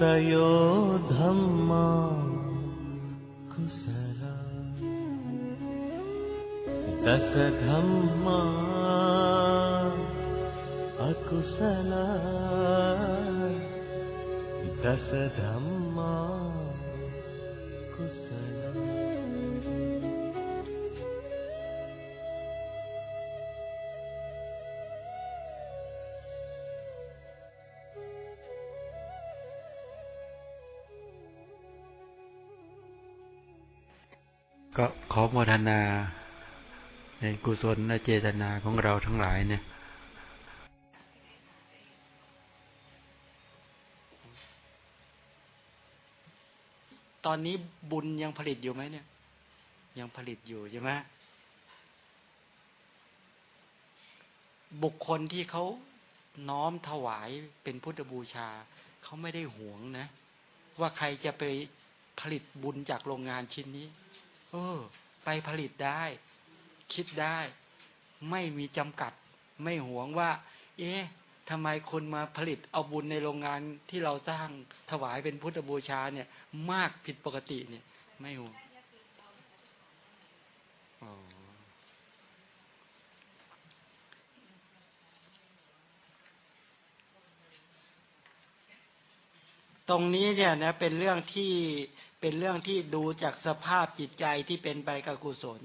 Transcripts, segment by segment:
तयो धम्मा कुशला तस धम् अकुशला तसधम् ศลและเจตนาของเราทั้งหลายเนี่ยตอนนี้บุญยังผลิตอยู่ไหมเนี่ย ยังผลิตอยู่ใช่ไหมบุคคลที่เขาน้อมถวายเป็นพุทธบูชา เขาไม่ได้หวงนะ ว่าใครจะไปผลิตบุญจากโรงงานชิ้นนี้ เออ ไปผลิตได้ คิดได้ ไม่มีจำกัด ไม่หวงว่า เอ๊ะทำไมคนมาผลิตเอาบุญในโรงงานที่เราสร้างถวายเป็นพุทธบูชาเนี่ย มากผิดปกติเนี่ย ไม่หวงตรงนี้เนี่ยนะเป็นเรื่องที่เป็นเรื่องที่ดูจากสภาพจิตใจที่เป็นไปกับกุศล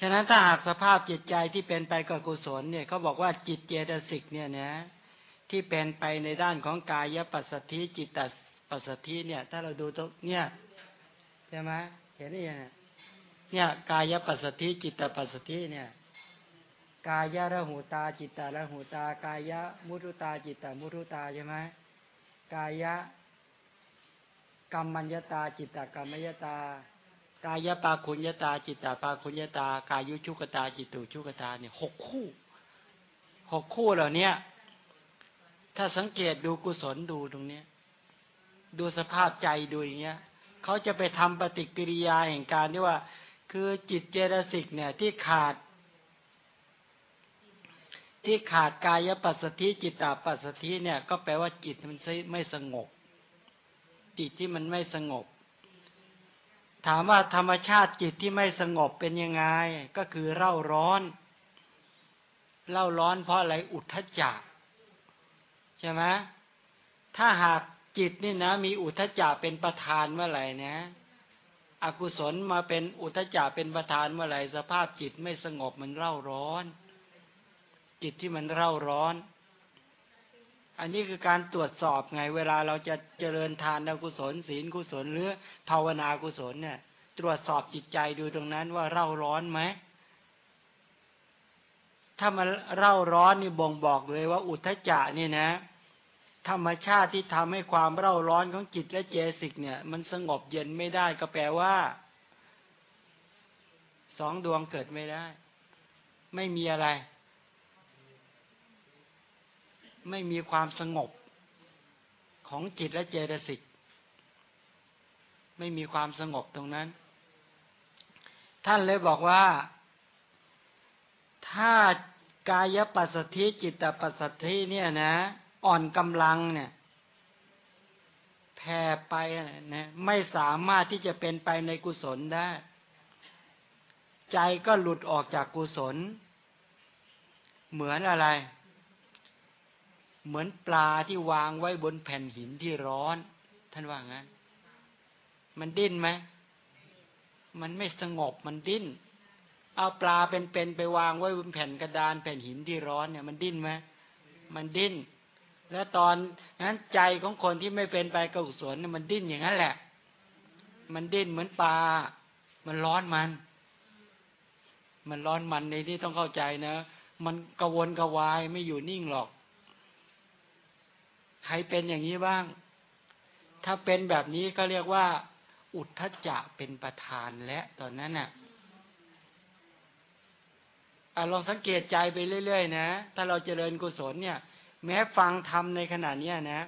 ฉะนั้นถ้าหากสภาพจิตใจที่เป็นไปกับกุศลเนี่ยเขาบอกว่าจิตเจตสิกเนี่ยนะที่เป็นไปในด้านของกายปัสสธิจิตตปัสสธิเนี่ย ถ้าเราดูตรงเนี่ยใช่ไหมเห็นไหมเนี่ยกายปัสสธิจิตตปัสสธิเนี่ยกายะระหูตาจิตตะระหูตากายะมุทุตาจิตตะมุทุตาใช่ไหมกายะกรรมัญญตาจิตตะกรรมยตา กายปาคุญญตา จิตตาปาคุญญตา กายุชุกตา จิตุชุกตาเนี่ยหกคู่หกคู่เหล่านี้ถ้าสังเกตดูกุศลดูตรงเนี้ย ดูสภาพใจดูอย่างเงี้ยเขาจะไปทำปฏิกิริยาแห่งการที่ว่า คือจิตเจตสิกเนี่ยที่ขาด ที่ขาดกายปัสสธิจิตตาปัสสธิเนี่ย ก็แปลว่าจิตมันไม่สงบ จิตที่มันไม่สงบ ถามว่าธรรมชาติจิตที่ไม่สงบเป็นยังไง ก็คือเร่าร้อนเล่าร้อนเพราะอะไรอุทธจักใช่ไหมถ้าหากจิตนี่นะ มีอุทธจักเป็นประธานเมื่อไหร่นะ อกุศลมาเป็นอุทธจักเป็นประธานเมื่อไหร่สภาพจิตไม่สงบมันเร่าร้อน จิตที่มันเร่าร้อน อันนี้คือการตรวจสอบไง เวลาเราจะเจริญทานกุศลศีลกุศลหรือภาวนากุศลเนี่ย ตรวจสอบจิตใจดูตรงนั้นว่าเร่าร้อนไหมถ้ามันเร่าร้อนนี่บ่งบอกเลยว่าอุทธจะนี่นะ ธรรมชาติที่ทำให้ความเร่าร้อนของจิตและเจสิกเนี่ย มันสงบเย็นไม่ได้ก็แปลว่าสองดวงเกิดไม่ได้ ไม่มีอะไร ไม่มีความสงบของจิตและเจตสิกไม่มีความสงบตรงนั้น ท่านเลยบอกว่า ถ้ากายปัสสธิจิตปัสสธิเนี่ยนะ อ่อนกำลังเนี่ยแผ่ไปนะไม่สามารถที่จะเป็นไปในกุศลได้ ใจก็หลุดออกจากกุศล เหมือนอะไร เหมือนปลาที่วางไว้บนแผ่นหินที่ร้อน ท่านว่างั้น มันดิ้นไหมมันไม่สงบมันดิ้น เอาปลาเป็นๆไปวางไว้บนแผ่นกระดานแผ่นหินที่ร้อนเนี่ย มันดิ้นไหมมันดิ้น แล้วตอนนั้นใจของคนที่ไม่เป็นไปกุศลเนี่ยมันดิ้นอย่างนั้นแหละ มันดิ้นเหมือนปลา มันร้อนมัน มันร้อนมันในที่ต้องเข้าใจนะ มันกระวนกระวายไม่อยู่นิ่งหรอก ใครเป็นอย่างนี้บ้าง ถ้าเป็นแบบนี้ก็เรียกว่า อุทธจะเป็นประธานและตอนนั้นน่ะอลองสังเกตใจไปเรื่อยๆนะ ถ้าเราเจริญกุศลเนี่ย แม้ฟังธรรมในขณะนี้นะ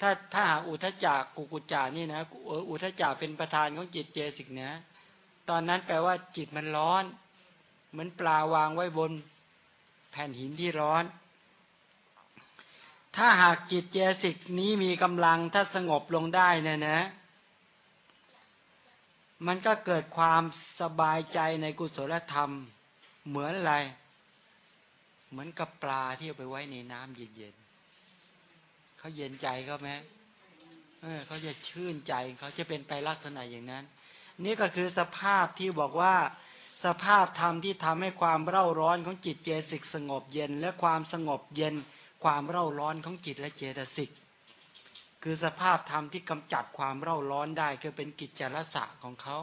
ถ้าถ้าหาอุทจจะกุกุจจานี่นะอุทจจะเป็นประธานของจิตเจสิกนะ ตอนนั้นแปลว่าจิตมันร้อน เหมือนปลาวางไว้บน แผ่นหินที่ร้อน ถ้าหากจิตเจสิกนี้มีกำลังถ้าสงบลงได้เนี่ยนะ มันก็เกิดความสบายใจในกุศลธรรม เหมือนอะไร เหมือนกับปลาที่เอาไปไว้ในน้ำเย็นๆเขาเย็นใจเขาไหมเออเขาจะชื่นใจเขาจะเป็นไปลักษณะอย่างนั้น นี่ก็คือสภาพที่บอกว่าสภาพธรรมที่ทำให้ความเร่าร้อนของจิตเจสิกสงบเย็น และความสงบเย็น ความเร่าร้อนของจิตและเจตสิก คือสภาพธรรมที่กำจัดความเร่าร้อนได้คือเป็นกิจจรสะของเขา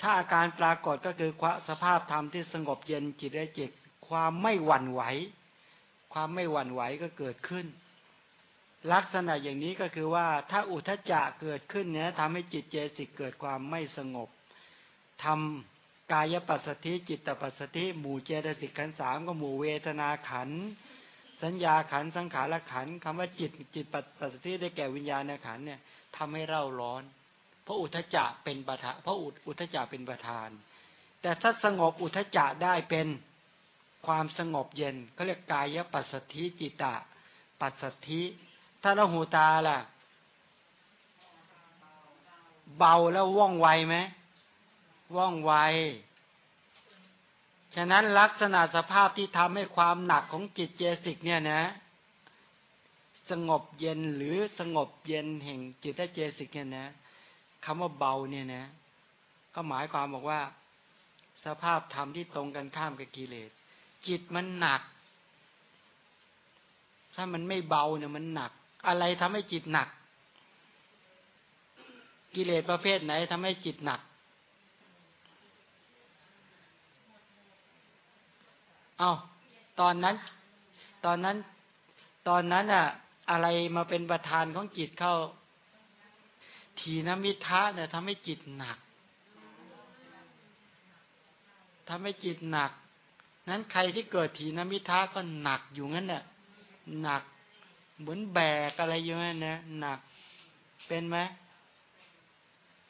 ถ้าอาการปรากฏก็คือสภาพธรรมที่สงบเย็นจิตและจิตความไม่หวั่นไหว ความไม่หวั่นไหวก็เกิดขึ้น ลักษณะอย่างนี้ก็คือว่าถ้าอุทจจะเกิดขึ้นเนี่ยทำให้จิตเจสิกเกิดความไม่สงบทำกายปัสสติจิตปัสสติหมู่เจตสิกขันสามก็หมู่เวทนาขัน สัญญาขันสังขารขันคำว่าจิตจิตปัสสติได้แก่วิญญาณขันเนี่ยทำให้เร่าร้อน เพราะอุทจจะเป็นประธานเพราะอุทจจะเป็นประธาน แต่ถ้าสงบอุทจจะได้เป็นความสงบเย็นเขาเรียกกายปัสสติจิตะ ปัสสติถ้าเราหูตาล่ะ เบาแล้วว่องไวไหมว่องไว ฉะนั้นลักษณะสภาพที่ทำให้ความหนักของจิตเจสิกเนี่ยนะ สงบเย็นหรือสงบเย็นแห่งจิตเจสิกเนี่ยนะคำว่าเบาเนี่ยนะ ก็หมายความบอกว่า สภาพธรรมที่ตรงกันข้ามกับกิเลส จิตมันหนัก ถ้ามันไม่เบาเนี่ยมันหนัก อะไรทำให้จิตหนัก กิเลสประเภทไหนทำให้จิตหนัก เอาตอนนั้น ตอนนั้น ตอนนั้นอะอะไรมาเป็นประธานของจิตเข้า ทีนมิทะเนี่ยทำให้จิตหนักทำให้จิตหนัก นั้นใครที่เกิดทีนมิทะก็หนักอยู่งั้นเนี่ยหนัก เหมือนแบกอะไรอยู่นั่นนะหนัก เป็นไหม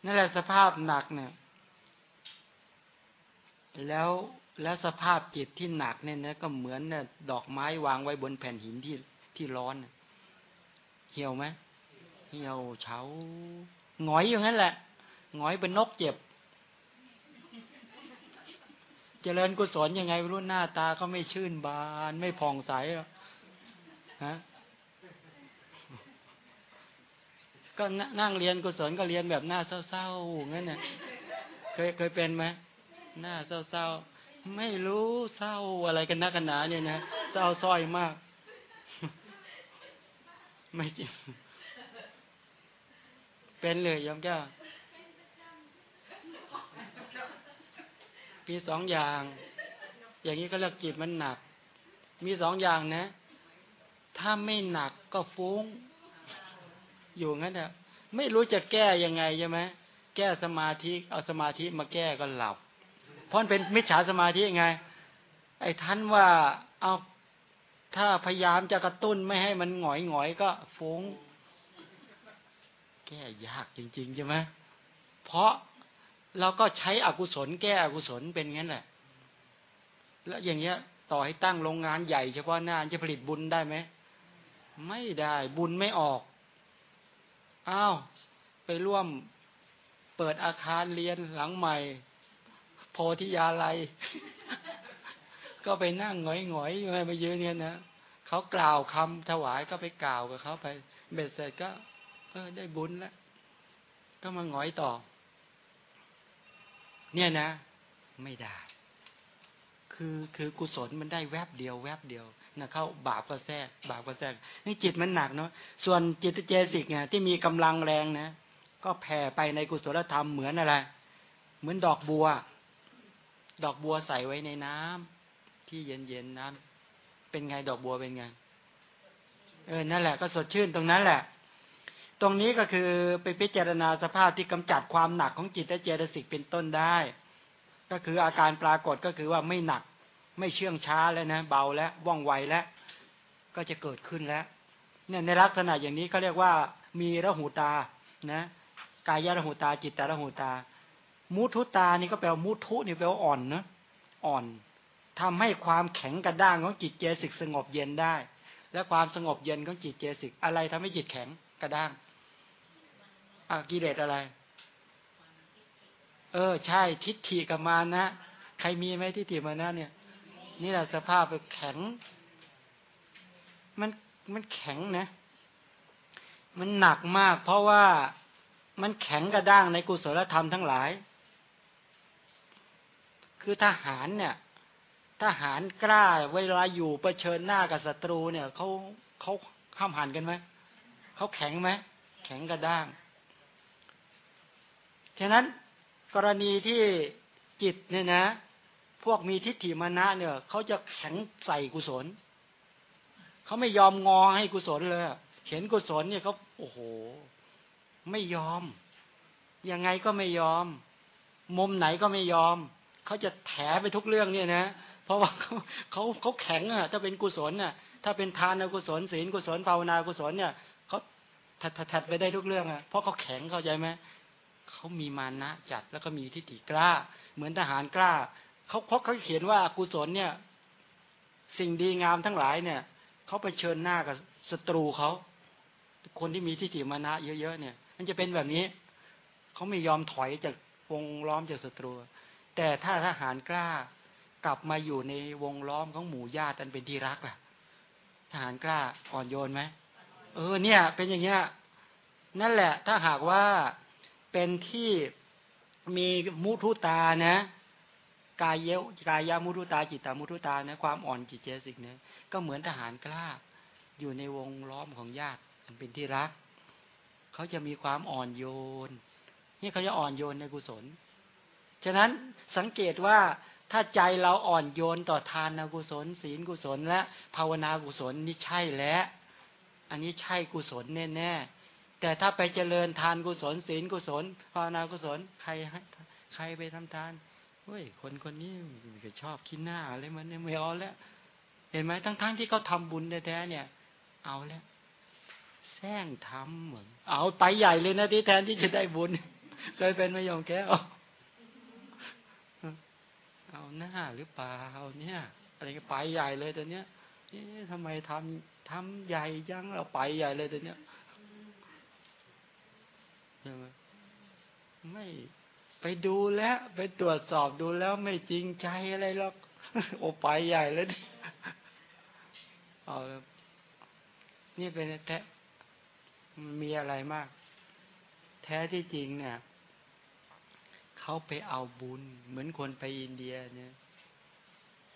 นั่นแหละสภาพหนักเนี่ย แล้ว แล้วสภาพจิตที่หนักเนี่ยนะก็เหมือนเนี่ยดอกไม้วางไว้บนแผ่นหินที่ที่ร้อนเหี่ยวไหมเหี่ยวเฉาหงอยอย่างนั้นแหละหงอยเป็นนกเจ็บ เจริญกุศลยังไงรู้หน้าตาก็ไม่ชื่นบาน ไม่ผ่องใสฮะก็นั่งเรียนกุศลก็เรียนแบบหน้าเศร้าๆงั้นเนี่ยเคยเคยเป็นไหมหน้าเศร้าๆ ไม่รู้เศร้าอะไรกันนักกันหนาเนี่ยนะเศร้าซ้อยมาก ไม่จริงเป็นเลยยอมแก้วมีสองอย่าง อย่างนี้ก็เรียกจิตมันหนัก มีสองอย่างนะ ถ้าไม่หนักก็ฟุ้ง อยู่งั้นเนี่ไม่รู้จะแก้ยังไงใช่ไหมแก้สมาธิ เอาสมาธิมาแก้ก็หลับ เพราะเป็นมิจฉาสมาธิไง ไอ้ท่านว่าเอาถ้าพยายามจะกระตุ้นไม่ให้มันหงอยหงอยก็ฟุ้ง แก้ยากจริงๆใช่ไหมเพราะเราก็ใช้อกุศล แก้อกุศลเป็นงั้นแหละ แล้วอย่างเงี้ย ต่อให้ตั้งโรงงานใหญ่เฉพาะหน้าจะผลิตบุญได้ไหมไม่ได้บุญไม่ออกอ้าวไปร่วมเปิดอาคารเรียนหลังใหม่ โพธิยาลัย ก็ไปนั่งหงอยหงอยอยู่ไปยืนเนี่ยนะเขากล่าวคำถวายก็ไปกล่าวกับเขาไปเบ็ดเสร็จก็ เออ ได้บุญแล้วก็มาหงอยต่อ เนี่ยนะ ไม่ได้ คือคือกุศลมันได้แวบเดียว แวบเดียวนะเข้าบาปก็แทรกบาปก็แทรกนี่จิตมันหนักเนาะส่วนจิตเจสิกเนี่ยที่มีกำลังแรงนะก็แผ่ไปในกุศลธรรมเหมือนอะไร เหมือนดอกบัว ดอกบัวใส่ไว้ในน้ำที่เย็นๆน้ำเป็นไงดอกบัวเป็นไงเออนั่นแหละก็สดชื่นตรงนั้นแหละ ตรงนี้ก็คือไปพิจารณาสภาพที่กำจัดความหนักของจิตและเจตสิกเป็นต้นได้ ก็คืออาการปรากฏก็คือว่าไม่หนัก ไม่เชื่องช้าแล้วนะเบาแล้วว่องไวแล้วก็จะเกิดขึ้นแล้ว เนี่ยในลักษณะอย่างนี้เขาเรียกว่ามีระหูตานะกายระหูตาจิตตระหูตา มุทุตานี่ก็แปลว่ามุทุนี่แปลว่าอ่อนนะอ่อนทำให้ความแข็งกระด้างของจิตเจสิกสงบเย็นได้ และความสงบเย็นของจิตเจสิกอะไรทำให้จิตแข็งกระด้างอะกิเลสอะไร เออ ใช่ ทิฏฐิกับมานะ ใครมีไหมทิฏฐิมานะเนี่ย นี่แหละสภาพแข็ง มันมันแข็งนะ มันหนักมาก เพราะว่ามันแข็งกระด้างในกุศลธรรมทั้งหลาย คือทหารเนี่ย ทหารกล้าเวลาอยู่เผชิญหน้ากับศัตรูเนี่ยเขาเขาห้ามหันกันไหมเขาแข็งไหมแข็งกระด้างฉะนั้นกรณีที่จิตเนี่ยนะ พวกมีทิฏฐิมานะเนี่ยเขาจะแข็งใส่กุศลเขาไม่ยอมงอให้กุศลเลยเห็นกุศลเนี่ยเขาโอ้โห ไม่ยอม ยังไงก็ไม่ยอม มุมไหนก็ไม่ยอม เขาจะแถไปทุกเรื่องเนี่ยนะ เพราะว่าเขาเขาเขาแข็งอะ ถ้าเป็นกุศลน่ะ ถ้าเป็นทานกุศลศีลกุศลภาวนากุศลเนี่ยเขาถัดถัดไปได้ทุกเรื่องอะ เพราะเขาแข็งเข้าใจไหมเขามีมานะจัดแล้วก็มีทิฏฐิกล้า เหมือนทหารกล้าเขาเขาเขาเขียนว่ากุศลเนี่ย สิ่งดีงามทั้งหลายเนี่ยเขาไปเชิญหน้ากับศัตรูเขาคนที่มีทิฏฐิมานะเยอะๆเนี่ย มันจะเป็นแบบนี้เขาไม่ยอมถอยจากวงล้อมจากศัตรู แต่ถ้าทหารกล้ากลับมาอยู่ในวงล้อมของหมู่ญาติอันเป็นที่รักล่ะ ทหารกล้าอ่อนโยนไหมเออเนี่ย เป็นอย่างเงี้ยนั่นแหละ ถ้าหากว่าเป็นที่มีมุทุตานะ กายเยวกายามุทุตาจิตตามุทุตานะความอ่อนจิตเจสิกเนี่ยก็เหมือนทหารกล้า อยู่ในวงล้อมของญาติอันเป็นที่รัก เขาจะมีความอ่อนโยน นี่เขาจะอ่อนโยนในกุศล ฉะนั้นสังเกตว่าถ้าใจเราอ่อนโยนต่อทานกุศล ศีลกุศล และภาวนากุศลนี่ใช่แล้วอันนี้ใช่กุศลแน่ๆแต่ถ้าไปเจริญทานกุศล ศีลกุศล ภาวนากุศล ใครใครไปทำทานเฮ้ยคนคนนี้ก็ชอบคิดหน้าอะไรมันไม่เอาแล้ว เห็นไหมทั้งๆทที่เขาทาบุญแท้ๆเนี่ย เอาแล้วแซงทำเหมือนเอาไปใหญ่เลยนะที่แทนที่จะได้บุญเคยเป็นไม่ยอมแก้ว เอาหน้าหรือเปล่าเนี่ยอะไรก็ไปใหญ่เลยตอนเนี้ยเอ๊ะทำไมทำทำใหญ่ยังเราไปใหญ่เลยตอนเนี้ยใช่ไหมไม่ไปดูแล้ว ไปตรวจสอบดูแล้วไม่จริงใจอะไรหรอกโอไปใหญ่เลยเอานี่เป็นแท้มีอะไรมาก แท้ที่จริงเนี่ย เขาไปเอาบุญ เหมือนคนไปอินเดียเนี่ย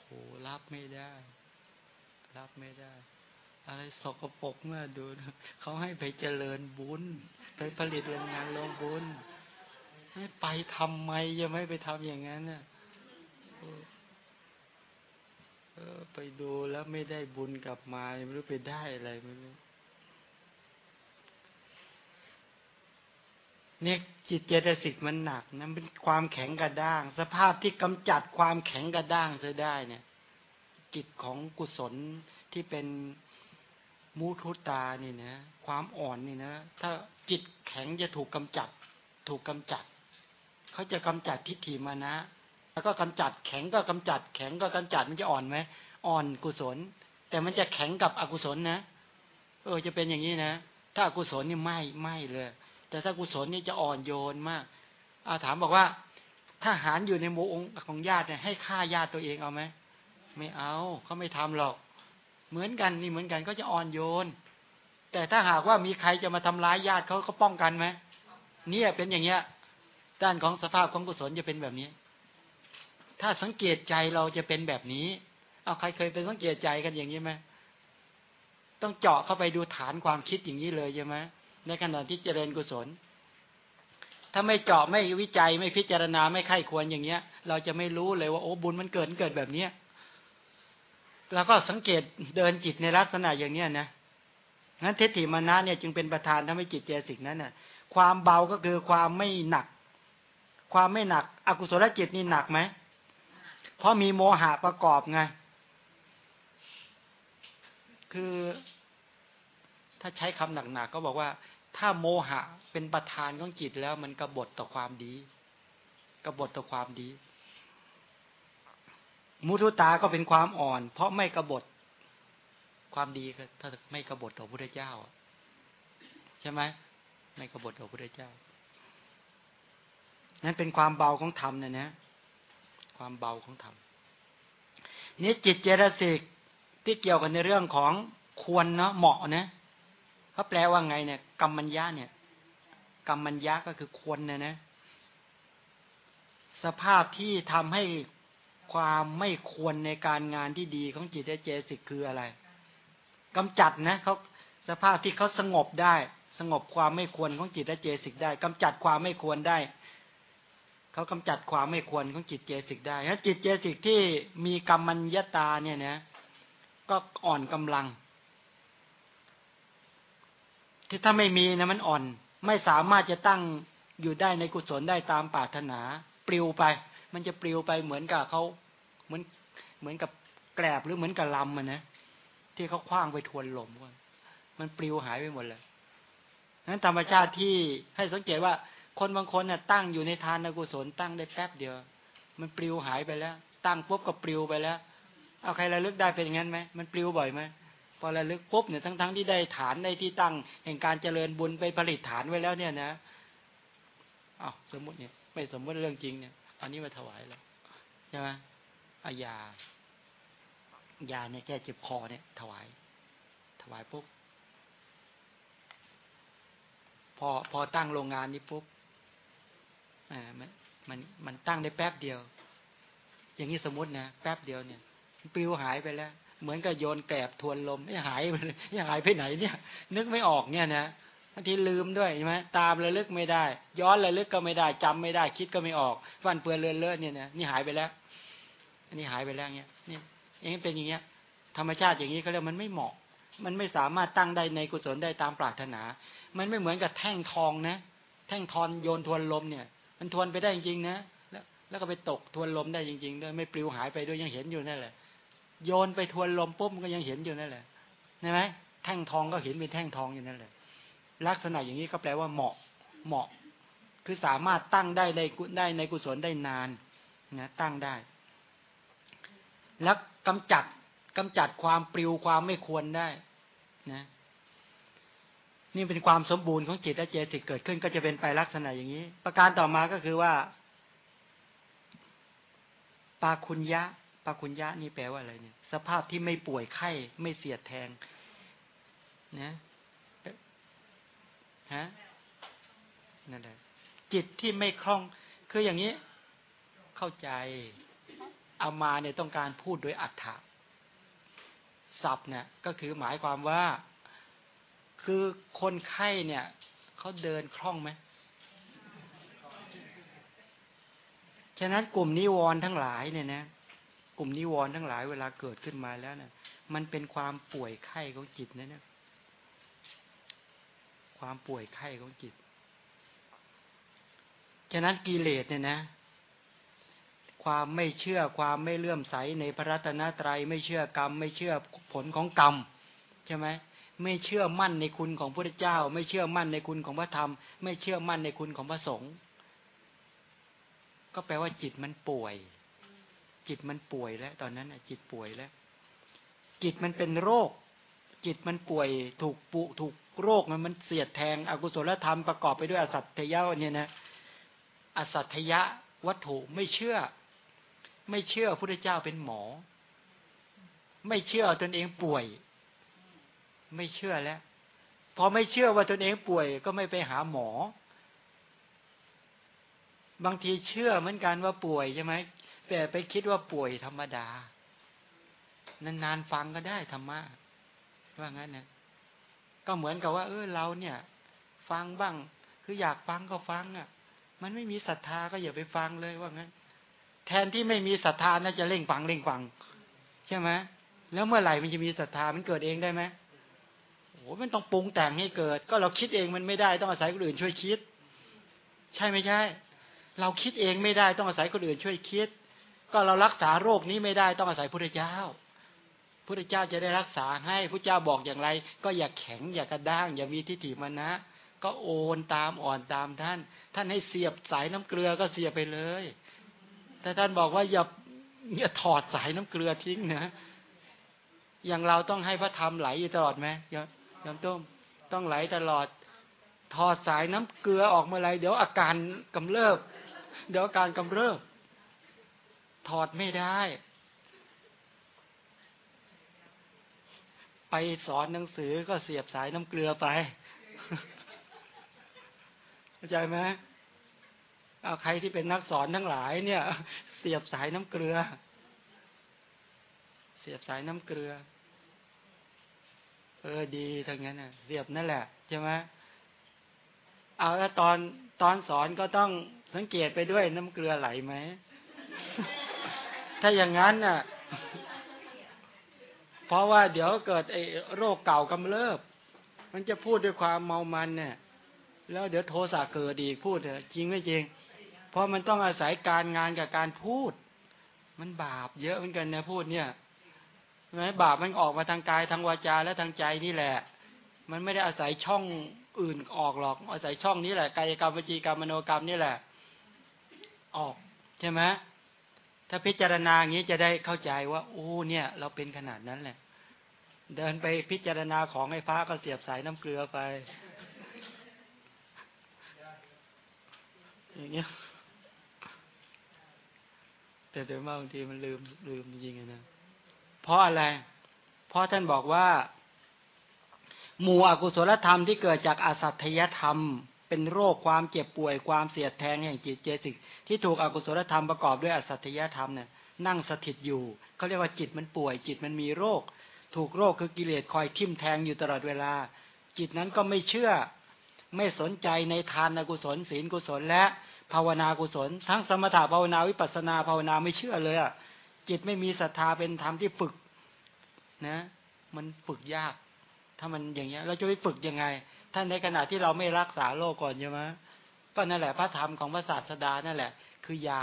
โหรับไม่ได้ รับไม่ได้ อะไรสกปรกเมื่อดูเขาให้ไปเจริญบุญ ไปผลิตโรงงานลงบุญไม่ไปทำไมยังไม่ไปทำอย่างนั้นเนี่ยเออไปดูแล้วไม่ได้บุญกลับมาไม่รู้ไปได้อะไรไม่รู้เนี่ย จิตเจตสิกมันหนักนะเป็นความแข็งกระด้าง สภาพที่กำจัดความแข็งกระด้างเสียได้เนี่ย จิตของกุศลที่เป็นมุทุตานี่นะ ความอ่อนนี่นะ ถ้าจิตแข็งจะถูกกำจัด ถูกกำจัด เขาจะกำจัดทิฏฐิมานะ แล้วก็กำจัดแข็งก็กำจัด แข็งก็กำจัดมันจะอ่อนไหมอ่อนกุศล แต่มันจะแข็งกับอกุศลนะเออจะเป็นอย่างนี้นะ ถ้าอกุศลนี่ไม่ไม่เลย แต่ถ้ากุศลนี่จะอ่อนโยนมากอาถามบอกว่าถ้าหารอยู่ในหมู่องค์ของญาติเนี่ยให้ฆ่าญาติตัวเองเอาไหมไม่เอาเขาไม่ทำหรอก เหมือนกันนี่เหมือนกันก็จะอ่อนโยน แต่ถ้าหากว่ามีใครจะมาทำร้ายญาติเขาเขาป้องกันไหมเนี่ยเป็นอย่างเงี้ย ด้านของสภาพของกุศลจะเป็นแบบนี้ ถ้าสังเกตใจเราจะเป็นแบบนี้ เอาใครเคยเป็นสังเกตใจกันอย่างนี้ไหมต้องเจาะเข้าไปดูฐานความคิดอย่างนี้เลยใช่ไหม ในขณะที่เจริญกุศล ถ้าไม่เจาะไม่วิจัยไม่พิจารณาไม่ไข้ควรอย่างเงี้ย เราจะไม่รู้เลยว่าโอ้บุญมันเกิดเกิดแบบเนี้ยแล้วก็สังเกตเดินจิตในลักษณะอย่างเนี้ยนะนั้นเทติมานะเนี่ยจึงเป็นประธานทำให้จิตเจสิกนั้นน่ะ ความเบาก็คือความไม่หนัก ความไม่หนัก อกุศลจิตนี่หนักไหมเพราะมีโมหะประกอบไง คือ ถ้าใช้คำหนักๆก็บอกว่า ถ้าโมหะเป็นประธานของจิตแล้วมันกบฏต่อความดี กบฏต่อความดี มุทุตาก็เป็นความอ่อน เพราะไม่กบฏความดีก็ถ้าไม่กบฏต่อพระเจ้า ใช่ไหมไม่กบฏต่อพระเจ้า นั่นเป็นความเบาของธรรมนะนะความเบาของธรรมนี้จิตเจตสิกที่เกี่ยวกันในเรื่องของควรเนาะเหมาะนะ เขาแปลว่าไงเนี่ย กรรมัญญาเนี่ย กรรมัญญาก็คือควรนะนะ สภาพที่ทำให้ความไม่ควรในการงานที่ดีของจิตเจสิกคืออะไรกำจัดนะเขาสภาพที่เขาสงบได้ สงบความไม่ควรของจิตเจสิกได้กำจัดความไม่ควรได้เขากำจัดความไม่ควรของจิตเจสิกได้ถ้าจิตเจสิกที่มีกรรมัญญาตาเนี่ยนะ ก็อ่อนกำลัง ที่ถ้าไม่มีนะมันอ่อน ไม่สามารถจะตั้งอยู่ได้ในกุศลได้ตามปรารถนา ปลิวไป มันจะปลิวไปเหมือนกับเขาเหมือนเหมือนกับแกลบหรือเหมือนกับลำมันนะที่เขาคว้างไปทวนลมว่ามันปลิวหายไปหมดเลยนั้นธรรมชาติที่ให้สังเกตว่า คนบางคนน่ะตั้งอยู่ในทานกุศลตั้งได้แป๊บเดียว มันปลิวหายไปแล้ว ตั้งปุ๊บก็ปลิวไปแล้ว เอาใครระลึกได้เป็นอย่างนั้นไหมมันปลิวบ่อยไหม พอระลึกปุ๊บเนี่ยทั้งๆที่ได้ฐานได้ที่ตั้ง แห่งการเจริญบุญไปผลิตฐานไว้แล้วเนี่ยนะอ้าวสมมติเนี่ยไม่สมมติเรื่องจริงเนี่ยอันนี้มาถวายแล้วใช่ไหมอายายาเนี่ยแก้เจ็บคอเนี่ยถวาย ถวายปุ๊บพอพอตั้งโรงงานนี้ปุ๊บอ่ามันมันมันตั้งได้แป๊บเดียว อย่างนี้สมมตินะแป๊บเดียวเนี่ยปิวหายไปแล้ว เหมือนกับโยนแกลบทวนลมไม่หายไปไม่หายไปไหนเนี่ย นึกไม่ออกเนี่ยนะบางทีลืมด้วยใช่ไหมตามระลึกไม่ได้ ย้อนระลึกก็ไม่ได้จำไม่ได้ คิดก็ไม่ออกฟันเปื้อนเลือนเลอะเนี่ยนะนี่หายไปแล้วอันนี้หายไปแล้วเนี่ยนี่อย่างนี้เป็นอย่างเงี้ย ธรรมชาติอย่างนี้เขาเรียกมันไม่เหมาะ มันไม่สามารถตั้งได้ในกุศลได้ตามปรารถนา มันไม่เหมือนกับแท่งทองนะ แท่งทอนโยนทวนลมเนี่ย มันทวนไปได้จริงๆนะแล้วแล้วก็ไปตกทวนลมได้จริงๆด้วยไม่ปลิวหายไปด้วยยังเห็นอยู่นั่นแหละ โยนไปทวนลมปุ๊บมันก็ยังเห็นอยู่นั่นแหละใช่ไหมแท่งทองก็เห็นเป็นแท่งทองอยู่นั่นแหละลักษณะอย่างนี้ก็แปลว่าเหมาะเหมาะ คือสามารถตั้งได้ในได้ในกุศลได้นานนะตั้งได้ แล้วกำจัดกำจัดความปลิวความไม่ควรได้นะนี่เป็นความสมบูรณ์ของจิตและเจสิกเกิดขึ้นก็จะเป็นไปลักษณะอย่างนี้ ประการต่อมาก็คือว่า ปาคุญยะ ปาคุญยะนี่แปลว่าอะไรเนี่ย สภาพที่ไม่ป่วยไข้ ไม่เสียดแทงนะฮะนั่นแหละจิตที่ไม่คล่องคืออย่างนี้เข้าใจเอามาเนี่ยต้องการพูดโดยอัฏฐะศัพท์เนี่ย ก็คือหมายความว่า คือคนไข้เนี่ยเขาเดินคล่องไหมฉะนั้นกลุ่มนิวรณ์ทั้งหลายเนี่ยนะ ลุ่มนิวรณ์ทั้งหลายเวลาเกิดขึ้นมาแล้วเนะี่ย มันเป็นความป่วยไข้ของจิตนะเนี่ยความป่วยไข้ของจิต ฉะนั้นกิเลสเนี่ยนะ ความไม่เชื่อความไม่เลื่อมใสในพระรัตนตรัยไม่เชื่อกรรม ไม่เชื่อผลของกรรมใช่ไหมไม่เชื่อมั่นในคุณของพระเจ้า ไม่เชื่อมั่นในคุณของพระธรรม ไม่เชื่อมั่นในคุณของพระสงฆ์ก็แปลว่าจิตมันป่วย จิตมันป่วยแล้ว ตอนนั้นจิตป่วยแล้ว จิตมันเป็นโรค จิตมันป่วยถูกปุถูกโรคมันมันเสียดแทงอกุศลธรรมประกอบไปด้วยอสัตยะเนี่ยนะอสัตยะวัตถุไม่เชื่อ ไม่เชื่อพระเจ้าเป็นหมอ ไม่เชื่อตนเองป่วย ไม่เชื่อแล้วพอไม่เชื่อว่าตนเองป่วย ก็ไม่ไปหาหมอ บางทีเชื่อเหมือนกันว่าป่วยใช่ไหม แต่ไปคิดว่าป่วยธรรมดา นานๆฟังก็ได้ธรรมะว่างั้นนะก็เหมือนกับว่า เออเราเนี่ย ฟังบ้าง คืออยากฟังก็ฟังอะ มันไม่มีศรัทธาก็อย่าไปฟังเลยว่างั้น แทนที่ไม่มีศรัทธาน่าจะเร่งฟังเร่งฟัง ใช่ไหมแล้วเมื่อไหร่มันจะมีศรัทธามันเกิดเองได้ไหมโอ้มันต้องปรุงแต่งให้เกิด ก็เราคิดเองมันไม่ได้ต้องอาศัยคนอื่นช่วยคิด ใช่ไม่ใช่ เราคิดเองไม่ได้ต้องอาศัยคนอื่นช่วยคิด ก็เรารักษาโรคนี้ไม่ได้ต้องอาศัยพระเจ้าพพุทธเจ้าจะได้รักษาให้พุทธเจ้าบอกอย่างไร ก็อย่าแข็งอย่ากระด้าง อย่ามีทิฏฐิมานะ ก็โอนตามอ่อนตามท่าน ท่านให้เสียบสายน้ำเกลือก็เสียไปเลยถ้าท่านบอกว่าอย่าอย่าถอดสายน้ำเกลือทิ้งนะอย่างเราต้องให้พระธรรมไหลอยู่ตลอดไหมยยมต้มต้องไหลตลอด ถอดสายน้ำเกลือออกเมื่อไรเดี๋ยวอาการกำเริบ เดี๋ยวอาการกำเริบ ถอดไม่ได้ ไปสอนหนังสือก็เสียบสายน้ำเกลือไปเข้าใจไหมเอาใครที่เป็นนักสอนทั้งหลายเนี่ย เสียบสายน้ำเกลือ เสียบสายน้ำเกลือ เออดีทั้งนั้นน่ะ เสียบนั่นแหละใช่ไหมเอาแล้วตอนตอนสอนก็ต้องสังเกตไปด้วยน้ำเกลือไหลไหม ถ้าอย่างนั้นน่ะ เพราะว่าเดี๋ยวเกิดไอ้โรคเก่ากำเริบ มันจะพูดด้วยความเมามันเนี่ย แล้วเดี๋ยวโทสะเกิดอีกพูดเถอะจริงไม่จริง เพราะมันต้องอาศัยการงานกับการพูด มันบาปเยอะเหมือนกันนะพูดเนี่ยไหมบาปมันออกมาทางกายทางวาจาและทางใจนี่แหละ มันไม่ได้อาศัยช่องอื่นออกหรอก อาศัยช่องนี้แหละกายกรรมวจีกรรมมโนกรรมนี่แหละ ออกใช่ไหม ถ้าพิจารณาอย่างนี้จะได้เข้าใจว่าโอ้เนี่ย เราเป็นขนาดนั้นแหละ เดินไปพิจารณาของไอ้พระก็เสียบสายน้ำเกลือไป อย่างเงี้ยแต่โดยมากบางทีมันลืมลืมจริงๆนะเพราะอะไร เพราะท่านบอกว่า หมู่อกุศลธรรมที่เกิดจากอสัตยธรรม เป็นโรคความเจ็บป่วยความเสียดแทงแห่งจิตเจสิกที่ถูกอกุศลธรรมประกอบด้วยอสัตยธรรมเนี่ยนั่งสถิตอยู่เขาเรียกว่าจิตมันป่วย จิตมันมีโรค ถูกโรคคือกิเลสคอยทิ่มแทงอยู่ตลอดเวลา จิตนั้นก็ไม่เชื่อ ไม่สนใจในทานกุศลศีลกุศล และภาวนากุศล ทั้งสมถะภาวนาวิปัสนาภาวนาไม่เชื่อเลยอะจิตไม่มีศรัทธาเป็นธรรมที่ฝึกนะ มันฝึกยาก ถ้ามันอย่างเงี้ย เราจะไปฝึกยังไง ท่านในขณะที่เราไม่รักษาโรคก่อนใช่ไหมก็นั่นแหละพระธรรมของพระศาสดานั่นแหละ คือยา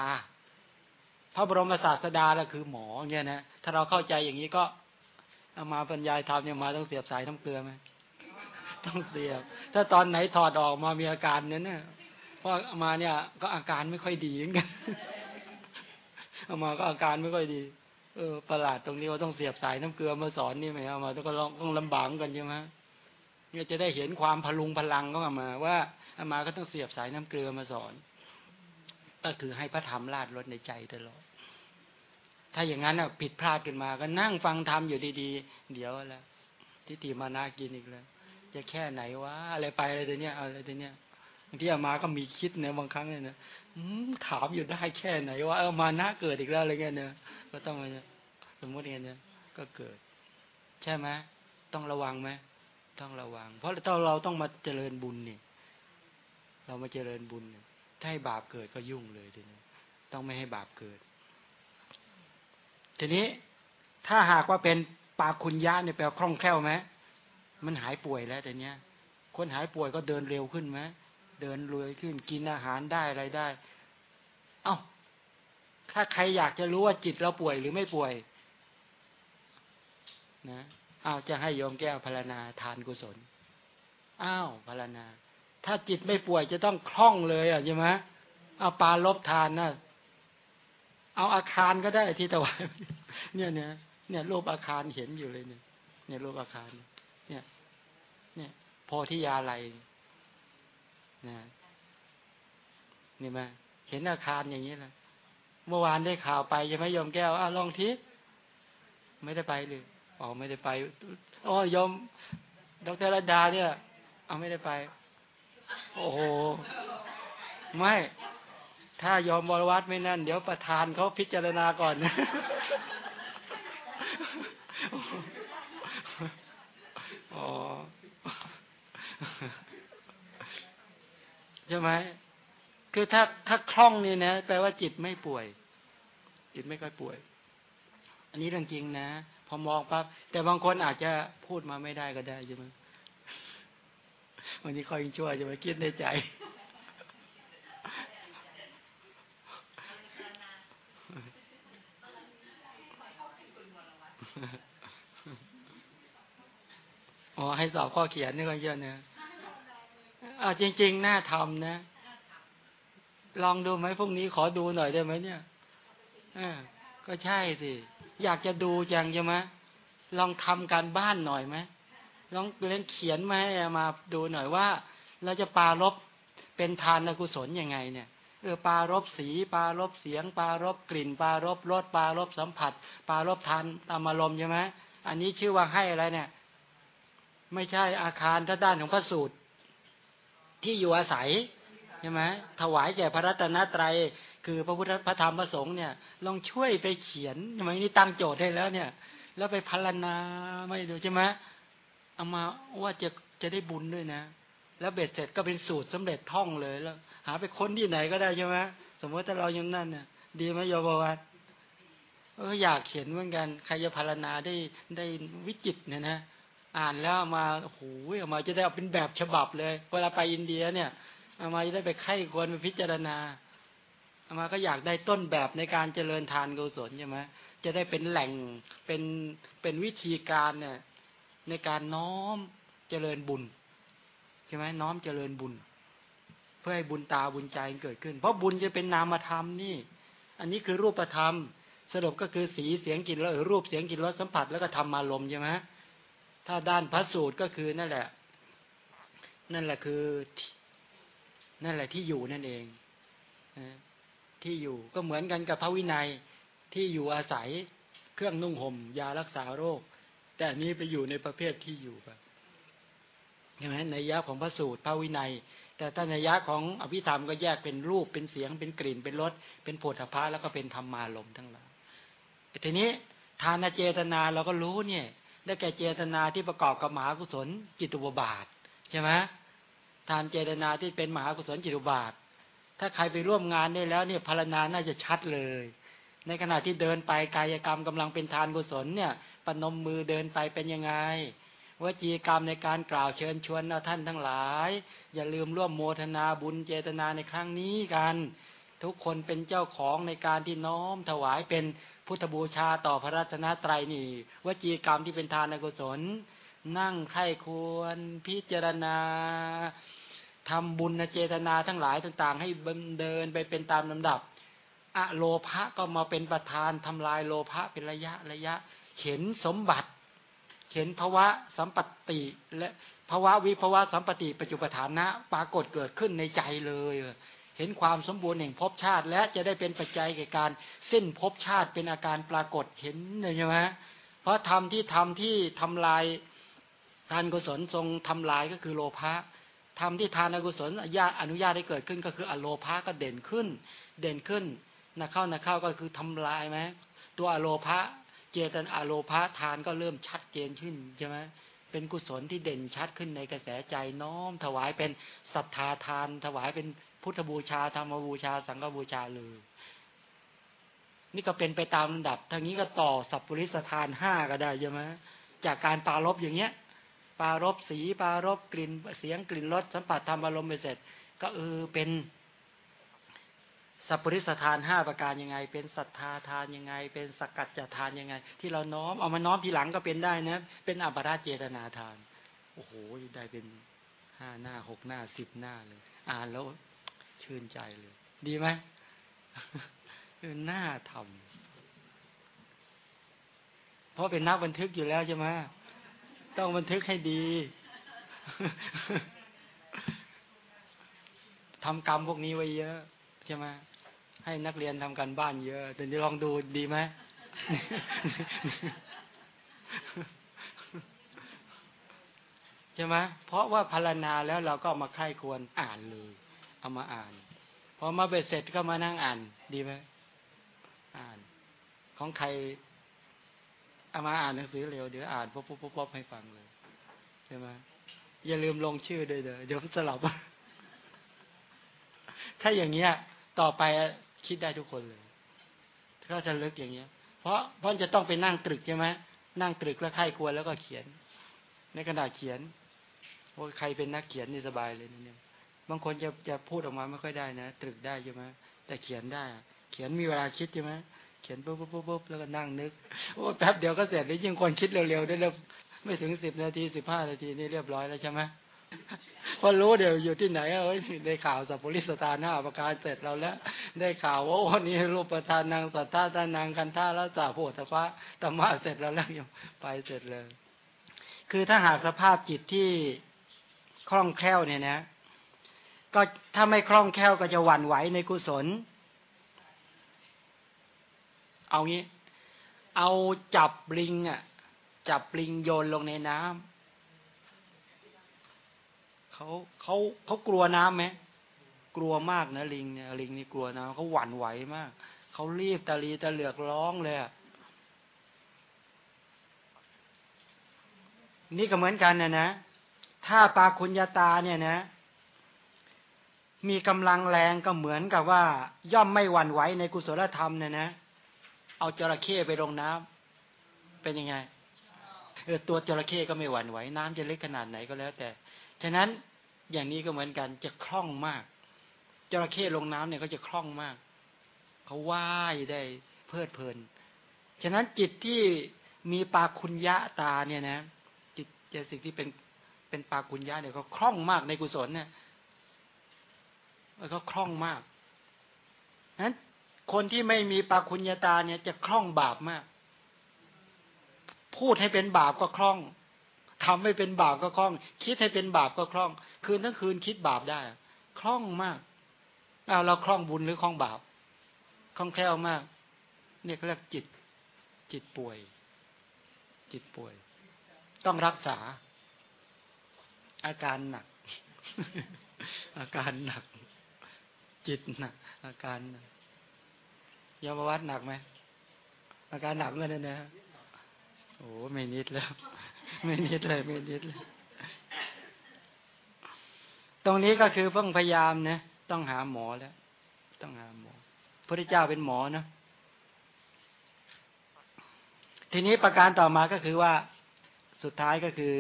พระบรมศาสดาแหละคือหมอเนี่ยนะถ้าเราเข้าใจอย่างนี้ก็เอามาบรรยายธรรมเนี่ยมาต้องเสียบสายน้ำเกลือไหมต้องเสียบ ถ้าตอนไหนถอดออกมามีอาการเนี่ยเนี่ยเพราะมาเนี่ย ก็อาการไม่ค่อยดีเหมือนกันเอามาก็อาการไม่ค่อยดี เออประหลาดตรงนี้ว่าต้องเสียบสายน้ำเกลือมาสอนนี่ไหมเอามาต้องก็ต้องลำบากกันใช่ไหม เนี่ยจะได้เห็นความพลุงพลังก็มาว่าอามาก็ต้องเสียบสายน้ำเกลือมาสอน ก็คือให้พระธรรมลาดลดในใจตลอด ถ้าอย่างนั้นอะผิดพลาดขึ้นมาก็นั่งฟังธรรมอยู่ดีๆ เดี๋ยวแล้วทิฏฐิมานากินอีกแล้ว จะแค่ไหนวะอะไรไปอะไรตัวเนี้ยอะไรตัวเนี้ยบางทีอามาก็มีคิดเนี่ยบางครั้งเนี่ยนะถามอยู่ได้แค่ไหนว่าเออมานะเกิดอีกแล้วอะไรเงี้ยเนี่ยก็ต้องมาสมมติเงี้ยเนี่ยก็เกิด ใช่ไหมต้องระวังไหม ต้องระวัง เพราะเราเราต้องมาเจริญบุญเนี่ย เรามาเจริญบุญเนี่ยถ้าให้บาปเกิดก็ยุ่งเลยทีนี้ต้องไม่ให้บาปเกิด ทีนี้ถ้าหากว่าเป็นปาคุณยะเนี่ยแปลคล่องแคล่วไหมมันหายป่วยแล้วแต่เนี้ย คนหายป่วยก็เดินเร็วขึ้นไหมเดินรวยขึ้นกินอาหารได้อะไรได้ เอา้า ถ้าใครอยากจะรู้ว่าจิตเราป่วยหรือไม่ป่วย นะ อ้าวจะให้โยมแก้วพารณาทานกุศลอ้าวพารณา ถ้าจิตไม่ป่วยจะต้องคล่องเลยอะใช่ไหมเอาปลาลบทานนะเอาอาคารก็ได้ที่ตะวันเนี่ยเนี่ยเนี่ยรูปอาคารเห็นอยู่เลยเนี่ย เนี่ยรูปอาคาร เนี่ย เนี่ยโพธิยาลัยนะนี่มาเห็นอาคารอย่างนี้แหละเมื่อวานได้ข่าวไปใช่ไหมยมแก้วอ้าลองทิไม่ได้ไปเลย อ๋อไม่ได้ไปอ๋อยอมดรรดาเนี่ย เอาไม่ได้ไป โอ้โห ไม่ ถ้ายอมบรวัตไม่นั่น เดี๋ยวประธานเขาพิจารณาก่อนนะอ๋อใช่ไหมคือถ้าถ้าคล่องนี่นะแปลว่าจิตไม่ป่วย จิตไม่ค่อยป่วย อันนี้เรื่องจริงนะ พอมองปั๊บแต่บางคนอาจจะพูดมาไม่ได้ก็ได้ใช่ไหมวันนี้คอยช่วยจะมาคิดในใจอ๋อให้สอบข้อเขียนนี่ก็เยอะนะอ่าจริง ๆ น่าทำนะ ลองดูไหมพรุ่งนี้ขอดูหน่อยได้ไหมเนี่ยอ่า ก็ใช่สิ อยากจะดูจังใช่ไหมลองทำการบ้านหน่อยไหมลองเล่นเขียนมาให้มาดูหน่อยว่า เราจะปารบเป็นทานกุศลยังไงเนี่ยเออปารบสีปารบเสียง ปารบกลิ่น ปารบรสปารบสัมผัส ปารบทานตามอารมณ์ใช่ไหมอันนี้ชื่อว่าให้อะไรเนี่ย ไม่ใช่อาคารท่าด้านของพระสูตร ที่อยู่อาศัยใช่ไหมถวายแก่พระรัตนตรัย คือพระพุทธพระธรรมพระสงฆ์เนี่ย ลองช่วยไปเขียนทำไมนี่ตั้งโจทย์ให้แล้วเนี่ย แล้วไปพัลนาไม่ดูใช่ไหมเอามาว่าจะจะได้บุญด้วยนะ แล้วเบ็ดเสร็จก็เป็นสูตรสำเร็จท่องเลยแล้ว หาไปค้นที่ไหนก็ได้ใช่ไหมสมมติถ้าเรายังนั่นเนี่ยดีไหมโยบวัตเอออยากเขียนเหมือนกันใครจะพารณาได้ได้วิจิตเนี่ยนะอ่านแล้วมาโอ้โหเอามาจะได้เอาเป็นแบบฉบับเลย เวลาไปอินเดียเนี่ยเอามาจะได้ไปไข้ควรไปพิจารณา มาก็อยากได้ต้นแบบในการเจริญทานกุศลใช่ไหมจะได้เป็นแหล่งเป็นเป็นวิธีการเนี่ยในการน้อมเจริญบุญใช่ไหมน้อมเจริญบุญ เพื่อให้บุญตาบุญใจเกิดขึ้น เพราะบุญจะเป็นนามธรรมนี่ อันนี้คือรูปธรรม สรุปก็คือสีเสียงกลิ่นรสรูปเสียงกลิ่นรสสัมผัสแล้วก็ทำมาลมใช่ไหมถ้าด้านพระสูตรก็คือนั่นแหละ นั่นแหละคือ นั่นแหละที่อยู่นั่นเอง ที่อยู่ ก็เหมือนกันกับพระวินัยที่อยู่อาศัยเครื่องนุ่งห่มยารักษาโรค แต่นี้ไปอยู่ในประเภทที่อยู่แบบใช่ไหมในยะของพระสูตรพระวินัย แต่ถ้าในยะของอภิธรรมก็แยกเป็นรูปเป็นเสียงเป็นกลิ่นเป็นรสเป็นโผฏฐะแล้วก็เป็นธรรมาลมทั้งหลายทีนี้ทานเจตนาเราก็รู้เนี่ย ได้แก่เจตนาที่ประกอบกับมหากุศลจิตุบบาทใช่ไหมทานเจตนาที่เป็นมหากุศลจิตุบาท ถ้าใครไปร่วมงานได้แล้วเนี่ยพารณาน่าจะชัดเลย ในขณะที่เดินไปกายกรรมกำลังเป็นทานกุศลเนี่ยปนมมือเดินไปเป็นยังไงวจีกรรมในการกล่าวเชิญชวนเอาท่านทั้งหลาย อย่าลืมร่วมโมทนาบุญเจตนาในครั้งนี้กัน ทุกคนเป็นเจ้าของในการที่น้อมถวายเป็นพุทธบูชาต่อพระรัตนตรัยนี่วจีกรรมที่เป็นทานกุศล นั่งไข้ควรพิจารณา ทำบุญเจตนาทั้งหลายต่าง ๆ ให้เดินไปเป็นตามลำดับอะโลภะก็มาเป็นประธานทำลายโลภะเป็นระยะระยะ เห็นสมบัติ เห็นภาวะสัมปติ และภาวะวิภาวะสัมปติปัจจุปฐานะปรากฏเกิดขึ้นในใจเลย เห็นความสมบูรณ์แห่งภพชาติ และจะได้เป็นปัจจัยแก่การสิ้นภพชาติเป็นอาการปรากฏเห็นใช่ไหมเพราะธรรมที่ทำที่ทำลายทานกุศลทรงทำลายก็คือโลภะ ธรรมที่ทานกุศลญาอนุญาตให้เกิดขึ้นก็คืออโลภะก็เด่นขึ้น เด่นขึ้นนะเข้านะเข้าก็คือทำลายไหมตัวอโลภะเจตันอโลภาทานก็เริ่มชัดเจนขึ้นใช่ไหมเป็นกุศลที่เด่นชัดขึ้นในกระแสใจน้อม ถวายเป็นศรัทธาทาน ถวายเป็นพุทธบูชาธรรมบูชา สังฆบูชาเลย นี่ก็เป็นไปตามลำดับทางนี้ก็ต่อสัพปริสทานห้าก็ได้ใช่ไหมจากการปารบอย่างเงี้ย ปารบสีปารบกลิ่นเสียงกลิ่นรสสัมผัสธรรมอารมณ์ไปเสร็จ ก็เออเป็นสัพปริสทานห้าประการยังไง เป็นศรัทธาทานยังไง เป็นสกัดจทานยังไง ที่เราน้อมเอามาน้อมทีหลังก็เป็นได้นะ เป็นอัปราเจตนาทาน โอ้โหได้เป็นห้าหน้าหกหน้าสิบหน้าเลย อ่านแล้วชื่นใจเลย ดีไหมหน้าทำเพราะเป็นนักบันทึกอยู่แล้วใช่ไหม ต้องบันทึกให้ดีทำกรรมพวกนี้ไว้เยอะ ใช่ไหมให้นักเรียนทำการบ้านเยอะแต่นี้ลองดูดีไหมใช่ไหมเพราะว่าพารณาแล้วเราก็มาไข้ควรอ่านเลย เอามาอ่านพอมาเบ็ดเสร็จก็มานั่งอ่านดีไหมอ่าน ของใคร เอามาอ่านหนังสือเร็วเดี๋ยวอ่านป๊บป๊บป๊บให้ฟังเลยใช่ไหมอย่าลืมลงชื่อด้วยเดี๋ยวเดี๋ยวสลับถ้าอย่างเงี้ย ต่อไปคิดได้ทุกคนเลยถ้าจะลึกอย่างเงี้ย เพราะเพราะจะต้องไปนั่งตรึกใช่ไหมนั่งตรึกแล้วไข้ควรแล้วก็เขียน ในกระดาษเขียนว่าใครเป็นนักเขียนนี่สบายเลยนะเนี่ยบางคนจะจะพูดออกมาไม่ค่อยได้นะตรึกได้ใช่ไหมแต่เขียนได้ เขียนมีเวลาคิดใช่ไหม ขียนปุ๊บปุ๊บปุ๊บแล้วก็นั่งนึกโอ้แป๊บเดียวก็เสร็จแล้วยิ่งคนคิดเร็วๆได้แล้วไม่ถึงสิบนาทีสิบห้านาทีนี่เรียบร้อยแล้วใช่ไหมพอรู้เดี๋ยวอยู่ที่ไหนเอ้ยได้ข่าวสัพพุริสตาหน้าประการเสร็จเราแล้ว ได้ข่าวว่าวันนี้รูปประธานนางสัทธาตานางกันท่าแล้วสาโพธพะธรรมะเสร็จแล้วแล้วยังไปเสร็จเลย คือถ้าหากสภาพจิตที่คล่องแคล่วเนี่ยนะ ก็ถ้าไม่คล่องแคล่วก็จะหวั่นไหวในกุศล เอางี้ เอาจับลิงอะ จับลิงโยนลงในน้ำเขาเขาเขากลัวน้ำไหมกลัวมากนะลิงเนี่ยลิงนี่กลัวน้ำเขาหวั่นไหวมากเขารีบตะลีตะเหลือกร้องเลยนี่ก็เหมือนกันนะนะ ถ้าปาคุญญาตาเนี่ยนะ มีกำลังแรงก็เหมือนกับว่า ย่อมไม่หวั่นไหวในกุศลธรรมเนี่ยนะ เอาจระเข้ไปลงน้ำเป็นยังไงเออตัวจระเข้ก็ไม่หวั่นไหวน้ำจะเล็กขนาดไหนก็แล้ว แต่ ฉะนั้นอย่างนี้ก็เหมือนกันจะคล่องมาก จระเข้ลงน้ำเนี่ยเขาจะคล่องมากเขาว่ายได้เพลิดเพลิน ฉะนั้นจิตที่มีปาคุญญาตาเนี่ยนะ จิตเจสิ่งที่เป็นเป็นปาคุญญาเนี่ยเขาคล่องมากในกุศลเนี่ยแล้วก็คล่องมากนั้น คนที่ไม่มีปาคุญญาตาเนี่ยจะคล่องบาปมาก พูดให้เป็นบาปก็คล่องทำให้เป็นบาปก็คล่อง คิดให้เป็นบาปก็คล่อง คืนทั้งคืนคิดบาปได้ คล่องมากเอาเราคล่องบุญหรือคล่องบาปคล่องแคล่วมาก เนี่ยเขาเรียกจิต จิตป่วย จิตป่วย ต้องรักษา อาการหนัก อาการหนัก จิตหนักอาการหนัก ยมวัดหนักไหมอาการหนักเมื่อนั้นนะโอ้ไม่นิดแล้ว ไม่นิดเลยไม่นิดเลยตรงนี้ก็คือเพิ่งพยายามนะต้องหาหมอแล้ว ต้องหาหมอพระเจ้าเป็นหมอนะทีนี้ประการต่อมาก็คือว่าสุดท้ายก็คือ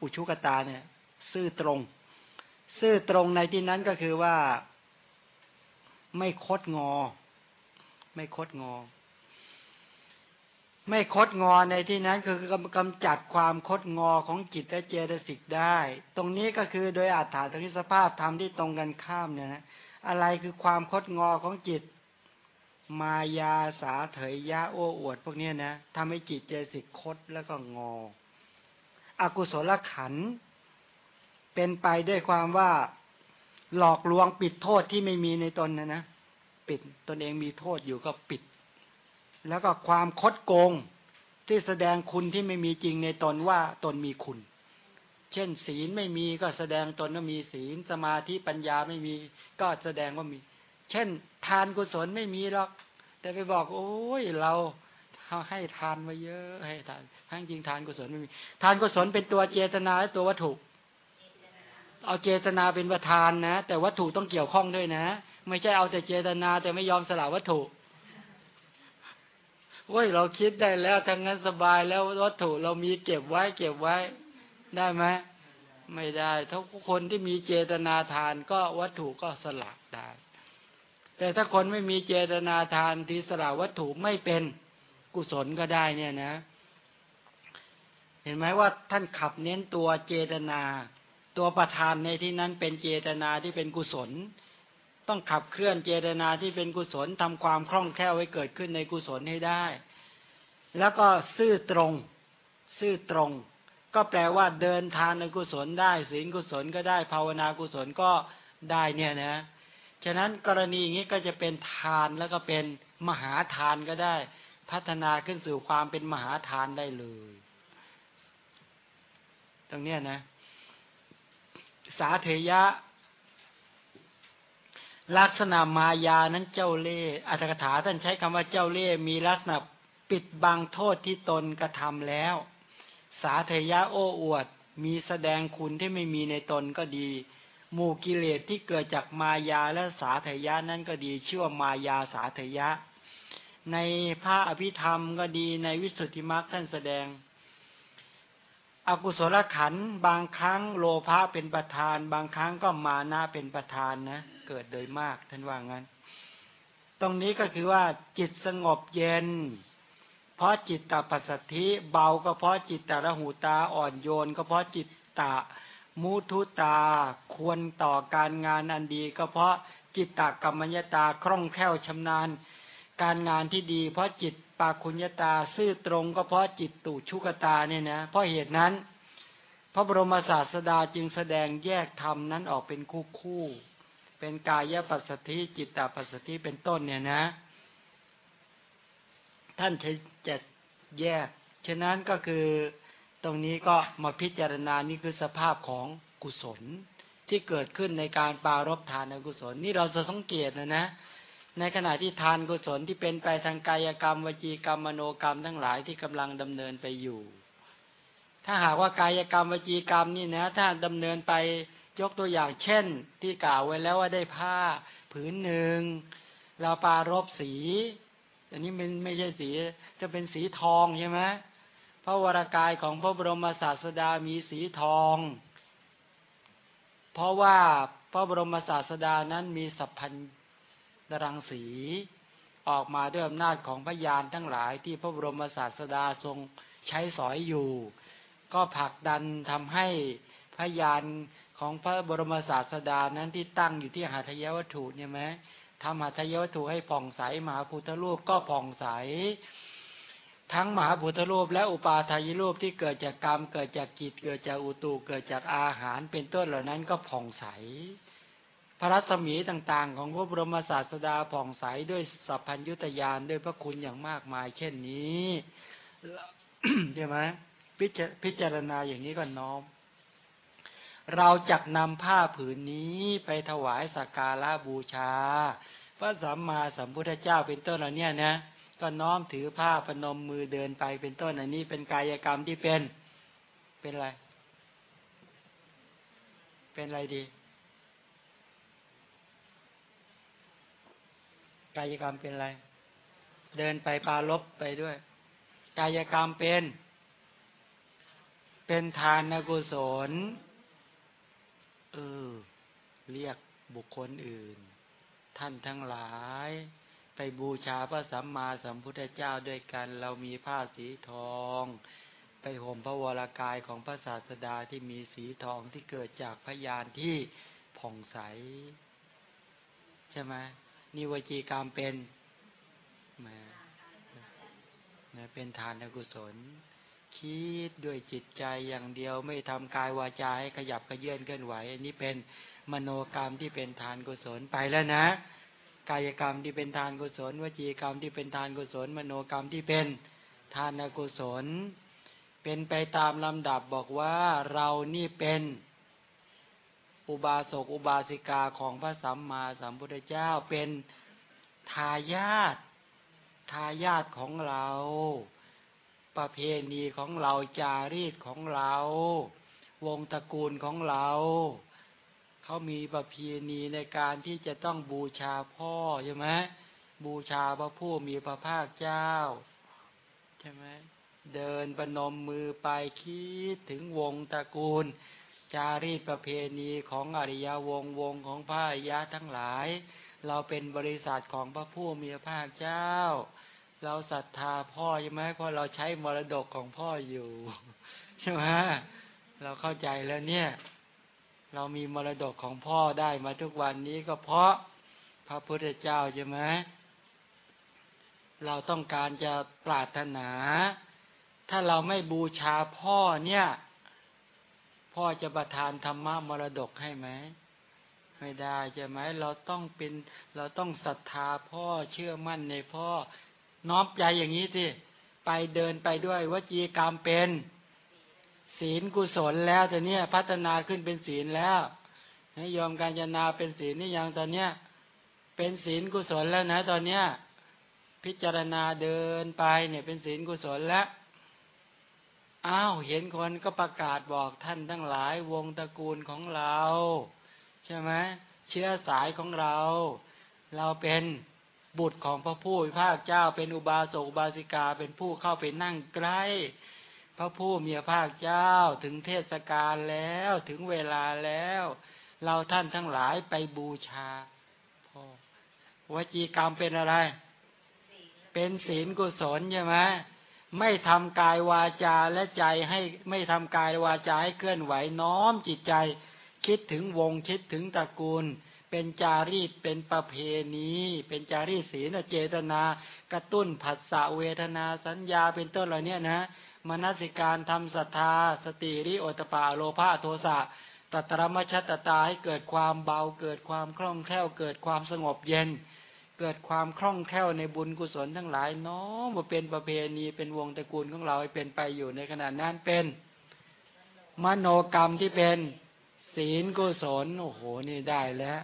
อุชุกตาเนี่ย ซื่อตรง ซื่อตรงในที่นั้นก็คือว่าไม่คดงอ ไม่คดงอ ไม่คดงอในที่นั้นคือกำจัดความคดงอของจิตและเจตสิกได้ ตรงนี้ก็คือโดยอาถรรพ์สภาพธรรมที่ตรงกันข้ามเนี่ยนะอะไรคือความคดงอของจิต มายาสาเถยยะโอ้อวด พวกนี้นะทำให้จิตเจตสิกคดแล้วก็งอ อกุศลขันเป็นไปด้วยความว่าหลอกลวงปิดโทษที่ไม่มีในตนนะนะ ปิด ตนเองมีโทษอยู่ก็ปิด แล้วก็ความคดโกงที่แสดงคุณที่ไม่มีจริงในตนว่าตนมีคุณ เช่น ศีลไม่มีก็แสดงตนว่ามีศีล สมาธิปัญญาไม่มี ก็แสดงว่ามี เช่น ทานกุศลไม่มีหรอก แต่ไปบอก โอ้ยเราเขาให้ทานมาเยอะให้ทานทั้งจริงทานกุศลไม่มี ทานกุศลเป็นตัวเจตนาและตัววัตถุ เอาเจตนาเป็นประธานนะ แต่วัตถุต้องเกี่ยวข้องด้วยนะ ไม่ใช่เอาแต่เจตนา แต่ไม่ยอมสละวัตถุโอ้ยเราคิดได้แล้วทั้งนั้นสบายแล้ววัตถุเรามีเก็บไว้ เก็บไว้ได้ไหมไม่ได้ถ้าคนที่มีเจตนาทานก็วัตถุก็สละได้ แต่ถ้าคนไม่มีเจตนาทานที่สละวัตถุไม่เป็นกุศลก็ได้เนี่ยนะ เห็นไหมว่าท่านขับเน้นตัวเจตนา ตัวประธานในที่นั้นเป็นเจตนาที่เป็นกุศล ต้องขับเคลื่อนเจตนาที่เป็นกุศลทำความคล่องแคล่วให้เกิดขึ้นในกุศลให้ได้ แล้วก็ซื่อตรง ซื่อตรง ก็แปลว่าเดินทานในกุศลได้ศีลกุศลก็ได้ภาวนากุศลก็ได้เนี่ยนะ ฉะนั้นกรณีอย่างนี้ก็จะเป็นทานแล้วก็เป็นมหาทานก็ได้ พัฒนาขึ้นสู่ความเป็นมหาทานได้เลย ตรงเนี้ยนะ สาเทยะ ลักษณะมายานั้นเจ้าเล่อัตถกถาท่านใช้คำว่าเจ้าเล่มีลักษณะปิดบังโทษที่ตนกระทำแล้ว สาเทยะโอ้อวด มีแสดงคุณที่ไม่มีในตนก็ดี หมู่กิเลสที่เกิดจากมายาและสาเทยะนั้นก็ดีชื่อว่ามายาสาเทยะ ในพระอภิธรรมก็ดีในวิสุทธิมรรคท่านแสดง อกุศลขันบางครั้งโลภะเป็นประธาน บางครั้งก็มานะเป็นประธานนะเกิดโดยมากท่านว่างั้น ตรงนี้ก็คือว่าจิตสงบเย็น เพราะจิตตปัสสธิเบาก็เพราะจิตตระหูตาอ่อนโยน ก็เพราะจิตตะมุทุตา ควรต่อการงานอันดี ก็เพราะจิตตกรรมัญญตาคล่องแคล่วชำนาญ การงานที่ดี เพราะจิต ปาคุญญตาซื่อตรงก็เพราะจิตตุชุกตาเนี่ยนะเพราะเหตุนั้น พระบรมศาสดาจึงแสดงแยกธรรมนั้นออกเป็นคู่คู่ เป็นกายปัสสธิจิตตปัสสธิเป็นต้นเนี่ยนะ ท่านจะแยก ฉะนั้นก็คือตรงนี้ก็มาพิจารณานี่คือสภาพของกุศลที่เกิดขึ้นในการปารบทานกุศล นี่เราจะสังเกตนะนะ ในขณะที่ทานกุศลที่เป็นไปทางกายกรรม วจีกรรมมโนกรรมทั้งหลายที่กำลังดำเนินไปอยู่ ถ้าหากว่ากายกรรมวจีกรรมนี่นะ ถ้าดำเนินไปยกตัวอย่างเช่น ที่กล่าวไว้แล้วว่าได้ผ้าผืนหนึ่งเราปารบสี อันนี้มันไม่ใช่สี จะเป็นสีทองใช่ไหมพระวรากายของพระบรมศาสดามีสีทอง เพราะว่าพระบรมศาสดานั้นมีสัพพัญ รังสี ออกมาด้วยอำนาจของพยานทั้งหลายที่พระบรมศาสดาทรงใช้สอยอยู่ ก็ผลักดันทำให้พยานของพระบรมศาสดานั้นที่ตั้งอยู่ที่หาทยวัตถุเนี่ยไหมทำหาทยวัตถุให้ผ่องใสมหาพุทธรูปก็ผ่องใส ทั้งมหาพุทธรูปและอุปาทายรูปที่เกิดจากกรรม เกิดจากจิต เกิดจากอุตุเกิดจากอาหารเป็นต้นเหล่านั้นก็ผ่องใส พระรัศมีต่างๆ ของพระบรมศาสดาผ่องใสด้วยสัพพัญยุตยานด้วยพระคุณอย่างมากมาย เช่นนี้ใช่ไหมพิจารณาอย่างนี้ก็น้อม เราจักนำผ้าผืนนี้ไปถวายสักการะบูชา พระสัมมาสัมพุทธเจ้าเป็นต้นเหล่านี้นะก็น้อมถือผ้าพนมมือเดินไปเป็นต้นอันนี้เป็นกายกรรมที่เป็น เป็นอะไร เป็นอะไรดี กายกรรมเป็นอะไร เดินไปปาลบไปด้วย กายกรรมเป็น เป็นทานกุศลเออเรียกบุคคลอื่น ท่านทั้งหลาย ไปบูชาพระสัมมาสัมพุทธเจ้าด้วยกัน เรามีผ้าสีทอง ไปห่มพระวรากายของพระศาสดาที่มีสีทองที่เกิดจากพยานที่ผ่องใส ใช่ไหม นิวจีกรรมเป็นมาเป็นทานกุศล คิดด้วยจิตใจอย่างเดียวไม่ทำกายวาจาให้ขยับขยื่นเคลื่อนไหว อันนี้เป็นมโนกรรมที่เป็นทานกุศลไปแล้วนะ กายกรรมที่เป็นทานกุศล วจีกรรมที่เป็นทานกุศล มโนกรรมที่เป็นทานกุศล เป็นไปตามลำดับบอกว่าเรานี่เป็น อุบาสกอุบาสิกาของพระสัมมาสัมพุทธเจ้าเป็นทายาททายาทของเรา ประเพณีของเราจารีตของเรา วงตระกูลของเราเขามีประเพณีในการที่จะต้องบูชาพ่อใช่ไหมบูชาพระผู้มีพระภาคเจ้าใช่ไหมเดินประนมมือไปคิดถึงวงตระกูล จารีตประเพณีของอริยวงวงของพระอริยะทั้งหลาย เราเป็นบริษัทของพระผู้มีพระภาคเจ้า เราศรัทธาพ่อใช่ไหมเพราะเราใช้มรดกของพ่ออยู่ใช่ไหมเราเข้าใจแล้วเนี่ย เรามีมรดกของพ่อได้มาทุกวันนี้ก็เพราะพระพุทธเจ้าใช่ไหมเราต้องการจะปรารถนา ถ้าเราไม่บูชาพ่อเนี่ย พ่อจะประทานธรรมะมรดกให้ไหมไม่ได้ใช่ไหมเราต้องเป็น เราต้องศรัทธาพ่อเชื่อมั่นในพ่อน้อมใจอย่างนี้สิไปเดินไปด้วยวจีกรรมเป็น ศีลกุศลแล้วแต่เนี้ยพัฒนาขึ้นเป็นศีลแล้วนิยมการจนาเป็นศีลนี่ยังตอนเนี้ย เป็นศีลกุศลแล้วนะ ตอนเนี้ย พิจารณาเดินไปเนี่ยเป็นศีลกุศลแล้ว อ้าวเห็นคนก็ประกาศบอกท่านทั้งหลายวงตระกูลของเรา ใช่ไหมเชื้อสายของเรา เราเป็นบุตรของพระผู้พระเจ้าเป็นอุบาสกอุบาสิกาเป็นผู้เข้าไปนั่งใกล้ พระผู้มีภาคเจ้าถึงเทศกาลแล้วถึงเวลาแล้ว เราท่านทั้งหลายไปบูชาพ่อวจีกรรมเป็นอะไร เป็นศีลกุศลใช่ไหม ไม่ทำกายวาจาและใจให้ไม่ทำกายวาจาให้เคลื่อนไหวน้อมจิตใจ คิดถึงวงคิดถึงตระกูล เป็นจารีตเป็นประเพณี เป็นจารีตศีลเจตนา กระตุ้นผัสสะเวทนาสัญญาเป็นต้นเหล่านี้นะมนสิการทำศรัทธา สติริโอตปาโลภะโทสะตัตรมชตตาให้เกิดความเบาเกิดความคล่องแคล่วเกิดความสงบเย็น เกิดความคล่องแคล่วในบุญกุศลทั้งหลายน้อมมาเป็นประเพณีเป็นวงตระกูลของเราให้เป็นไปอยู่ในขณะนั้นเป็น มโนกรรมที่เป็นศีลกุศลโอ้โหนี่ได้แล้ว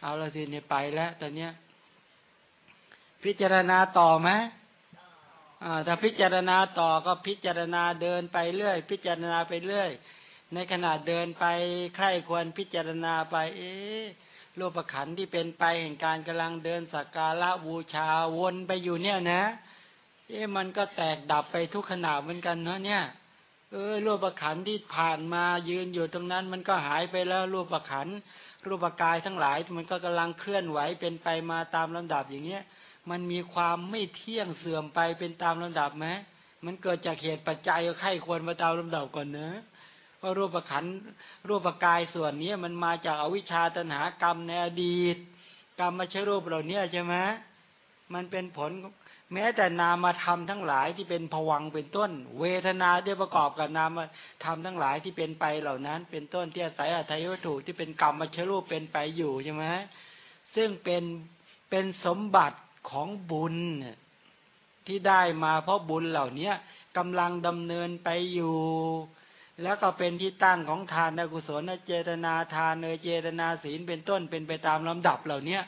เอาละทีนี้ไปแล้วตอนเนี้ย พิจารณาต่อไหมถ้าพิจารณาต่อก็พิจารณาเดินไปเรื่อย พิจารณาไปเรื่อย ในขณะเดินไปใครควรพิจารณาไป เอ๊ รูปขันที่เป็นไปแห่งการกำลังเดินสักการะบูชาวนไปอยู่เนี่ยนะ เอ๊มันก็แตกดับไปทุกขณะเหมือนกันเนาะเนี่ย เออรูปขันที่ผ่านมายืนอยู่ตรงนั้น มันก็หายไปแล้วรูปขันรูปกายทั้งหลาย มันก็กำลังเคลื่อนไหวเป็นไปมาตามลำดับอย่างเงี้ย มันมีความไม่เที่ยงเสื่อมไปเป็นตามลำดับไหมมันเกิดจากเหตุปัจจัยก็ไข้ควรมาตามลำดับก่อนเนะ ว่ารูปขันรูปกายส่วนนี้มันมาจากอวิชชาตนากรรมในอดีต กรรมมาใช้รูปเหล่านี้ใช่ไหมมันเป็นผลแม้แต่นามธรรมทั้งหลายที่เป็นผวังเป็นต้น เวทนาได้ประกอบกับนามธรรมทั้งหลายที่เป็นไปเหล่านั้น เป็นต้นที่อาศัยอัตยวัตถุที่เป็นกรรมมาใช้รูปเป็นไปอยู่ใช่ไหมซึ่งเป็นเป็นสมบัติของบุญที่ได้มาเพราะบุญเหล่านี้กำลังดำเนินไปอยู่ แล้วก็เป็นที่ตั้งของทานกุศลเจตนาทานเนเจตนาศีลเป็นต้นเป็นไปตามลำดับเหล่าเนี้ย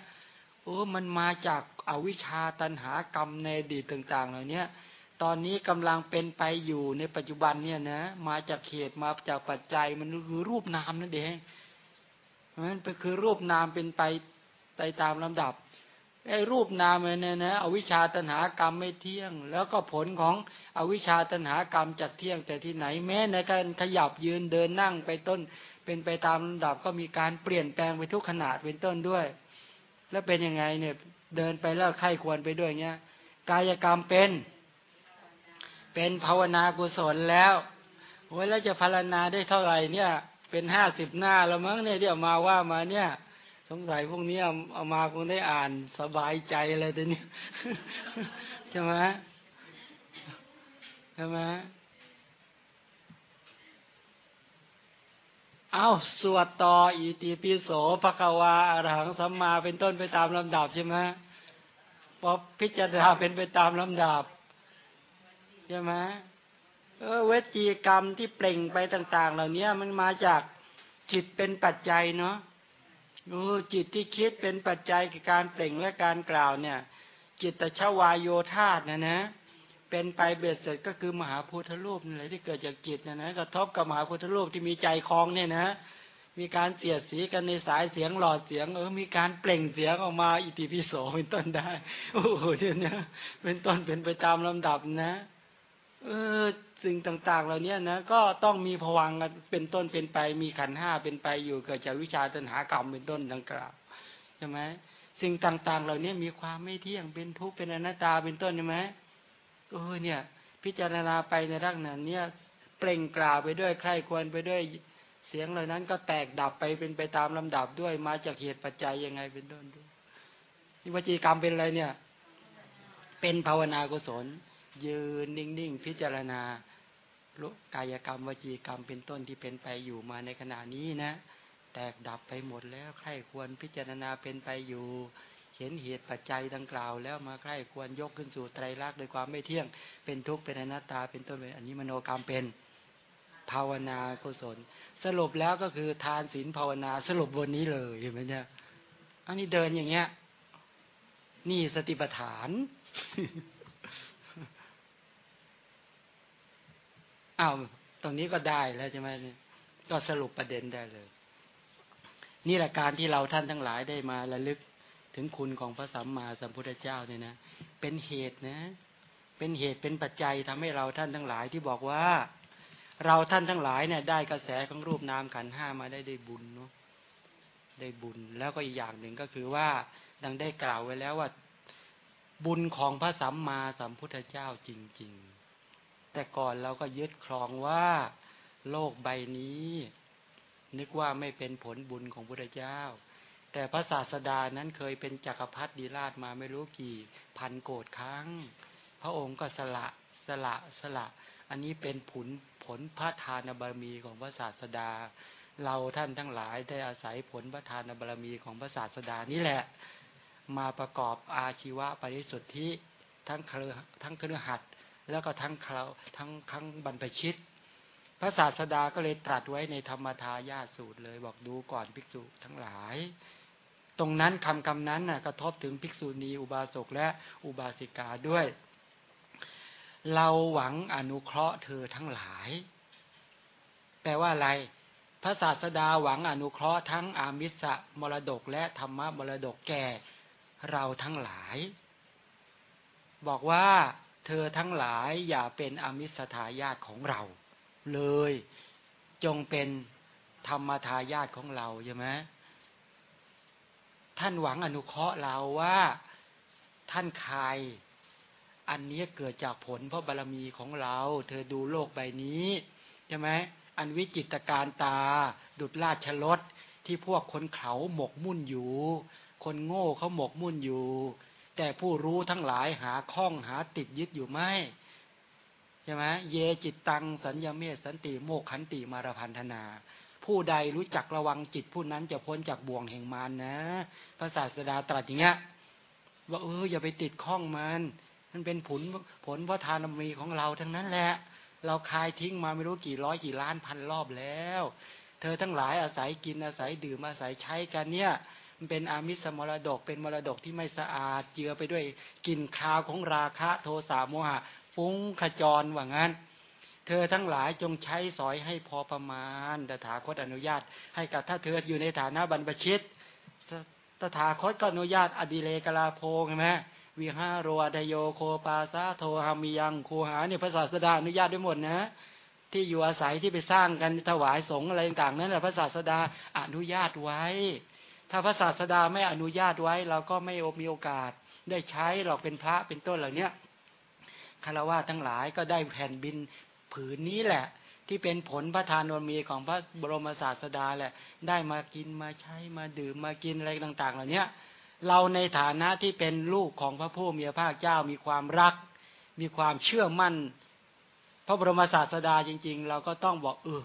โอ้มันมาจากอาวิชชาตันหากรรมในอดีตต่าง ๆ เหล่านี้ตอนนี้กำลังเป็นไปอยู่ในปัจจุบันเนี่ยนะ มาจากเหตุมาจากปัจจัยมันคือรูปนามนั่นเองมันเป็นคือรูปนามเป็นไปไปตามลำดับ ไอ้รูปนามเนี่ยนะอวิชาตนากรรมไม่เที่ยง แล้วก็ผลของอวิชาตนากรรมจากเที่ยงแต่ที่ไหนแม้ในการขยับยืนเดินนั่งไปต้น เป็นไปตามลำดับก็มีการเปลี่ยนแปลงไปทุกขนาดเป็นต้นด้วย แล้วเป็นยังไงเนี่ยเดินไปแล้วไข้ควรไปด้วยเงี้ยกายกรรมเป็น เป็นภาวนากุศลแล้วโอ้ยแล้วจะพารณาได้เท่าไหร่เนี่ย เป็นห้าสิบหน้าแล้วมั้งเนี่ยที่เอามาว่ามาเนี่ย สงสัยพวกนี้เอามาคงได้อ่านสบายใจอะไรตัวนี้ใช่ไหมใช่ไหมเอาสวดต่ออีติปิโสภควาอรหังสัมมาเป็นต้นไปตามลำดับใช่ไหมพอพิจารณาเป็นไปตามลำดับใช่ไหมเออเวจีกรรมที่เปล่งไปต่าง ๆ เหล่านี้มันมาจากจิตเป็นปัจจัยเนาะ ดูจิตที่คิดเป็นปัจจัยกับการเปล่งและการกล่าวเนี่ย จิตตชวายโยธาตนะนะ เป็นไปเบ็ดเสร็จก็คือมหาพุทธรูปนี่แหละที่เกิดจากจิตนะนะกระทบกับมหาพุทธรูปที่มีใจคลองเนี่ยนะ มีการเสียดสีกันในสายเสียงหลอดเสียงเออมีการเปล่งเสียงออกมาอิติปิโสเป็นต้นได้ โอ้โหเนี่ยเป็นต้นเป็นไปตามลำดับนะ เออ สิ่งต่าง ๆ เหล่านี้นะก็ต้องมีผวังเป็นต้นเป็นไป มีขันห้าเป็นไปอยู่เกิดจากวิชาตัณหากรรมเป็นต้นดังกล่าวใช่ไหมสิ่งต่าง ๆ เหล่านี้มีความไม่เที่ยงเป็นทุกข์เป็นอนัตตาเป็นต้นใช่ไหมเออเนี่ย พิจารณาไปในรักนั้นเนี่ยเปล่งกล่าวไปด้วยใครควรไปด้วยเสียงเหล่านั้นก็แตกดับไปเป็นไปตามลำดับด้วยมาจากเหตุปัจจัยยังไงเป็นต้นด้วยนี่วจีกรรมเป็นอะไรเนี่ย เป็นภาวนากุศล ยืนนิ่งๆ พิจารณาลุกายกรรมวจีกรรมเป็นต้นที่เป็นไปอยู่มาในขณะนี้นะ แตกดับไปหมดแล้วใครควรพิจารณาเป็นไปอยู่ เห็นเหตุปัจจัยดังกล่าว แล้วมาใครควรยกขึ้นสู่ไตรลักษณ์โดยความไม่เที่ยง เป็นทุกข์เป็นอนัตตา เป็นต้นเป็นอันนี้มโนกรรมเป็นภาวนากุศล สรุปแล้วก็คือทานศีลภาวนาสรุปบนนี้เลยเห็นไหมเนี่ยอันนี้เดินอย่างเงี้ย นี่สติปัฏฐาน อ้าวตรงนี้ก็ได้แล้วใช่ไหมก็สรุปประเด็นได้เลย นี่แหละการที่เราท่านทั้งหลายได้มาระลึกถึงคุณของพระสัมมาสัมพุทธเจ้าเนี่ยนะ เป็นเหตุนะ เป็นเหตุเป็นปัจจัยทำให้เราท่านทั้งหลายที่บอกว่า เราท่านทั้งหลายเนี่ย ได้กระแสของรูปนามขันห้ามาได้ได้บุญเนาะได้บุญแล้วก็อีกอย่างหนึ่งก็คือว่า ดังได้กล่าวไว้แล้วว่า บุญของพระสัมมาสัมพุทธเจ้าจริง ๆ แต่ก่อนเราก็ยึดครองว่าโลกใบนี้ นึกว่าไม่เป็นผลบุญของพระเจ้า แต่พระศาสดานั้นเคยเป็นจักรพรรดิราชมาไม่รู้กี่พันโกดครั้ง พระองค์ก็สละสละสละ อันนี้เป็นผลผลพระทานบารมีของพระศาสดา เราท่านทั้งหลายได้อาศัยผลพระทานบารมีของพระศาสดานี่แหละ มาประกอบอาชีวะปริสุทธิทั้งเครือทั้งเครือหัด แล้วก็ทั้งคราวทั้งทั้งบรรพชิต พระศาสดาก็เลยตรัสไว้ในธรรมทายาสูตรเลยบอกดูก่อนภิกษุทั้งหลาย ตรงนั้นคำคำนั้นน่ะกระทบถึงภิกษุณีอุบาสกและอุบาสิกาด้วย เราหวังอนุเคราะห์เธอทั้งหลาย แปลว่าอะไรพระศาสดาหวังอนุเคราะห์ทั้งอามิสะมรดกและธรรมมรดกแก่เราทั้งหลาย บอกว่า เธอทั้งหลายอย่าเป็นอมิสทายาทของเรา เลยจงเป็นธรรมทายาทของเราใช่ไหมท่านหวังอนุเคราะห์เราว่าท่านใคร อันนี้เกิดจากผลเพราะบารรมีของเรา เธอดูโลกใบนี้ใช่ไหมอันวิจิตการตา ดุดราชรถที่พวกคนเขาหมกมุ่นอยู่ คนโง่เขาหมกมุ่นอยู่ แต่ผู้รู้ทั้งหลายหาข้องหาติดยึดอยู่ไหมใช่ไหมเยจิตตังสัญญาเมสันติโมกขันติมารพันธนา ผู้ใดรู้จักระวังจิตผู้นั้นจะพ้นจากบ่วงแห่งมารนนะพระศาสดาตรัสอย่างเงี้ยว่าเอออย่าไปติดข้องมัน มันเป็นผลผลพระทานมีของเราทั้งนั้นแหละ เราคายทิ้งมาไม่รู้กี่ร้อยกี่ล้านพันรอบแล้ว เธอทั้งหลายอาศัยกินอาศัยดื่มอาศัยใช้กันเนี่ย มันเป็นอามิสมรดก เป็นมรดกที่ไม่สะอาด เจือไปด้วยกลิ่นคาวของราคะโทสะโมหะ ฟุ้งขจรว่างั้น เธอทั้งหลายจงใช้สอยให้พอประมาณตถาคตอนุญาต ให้กับถ้าเธออยู่ในฐานะบรรพชิตตถาคตก็อนุญาตอดิเลกลาโพใช่ไหมวิหารโรอดโยโคปาซาโทหามิยังโคหาเนี่ยพระศาสดาอนุญาตด้วยหมดนะ ที่อยู่อาศัยที่ไปสร้างกันถวายสงฆ์อะไรต่างๆ นั้นแหละพระศาสดาอนุญาตไว้ ถ้าพระศาสดาไม่อนุญาตไว้ เราก็ไม่มีโอกาส ได้ใช้หรอกเป็นพระเป็นต้นเหล่านี้คารวะทั้งหลายก็ได้แผ่นบินผืนนี้แหละ ที่เป็นผลพระทานนมีของพระบรมศาสดาแหละ ได้มากินมาใช้มาดื่มมากินอะไรต่าง ๆ เหล่านี้เราในฐานะที่เป็นลูกของพระผู้มีพระภาคเจ้ามีความรัก มีความเชื่อมั่น พระบรมศาสดาจริง ๆ เราก็ต้องบอกเออ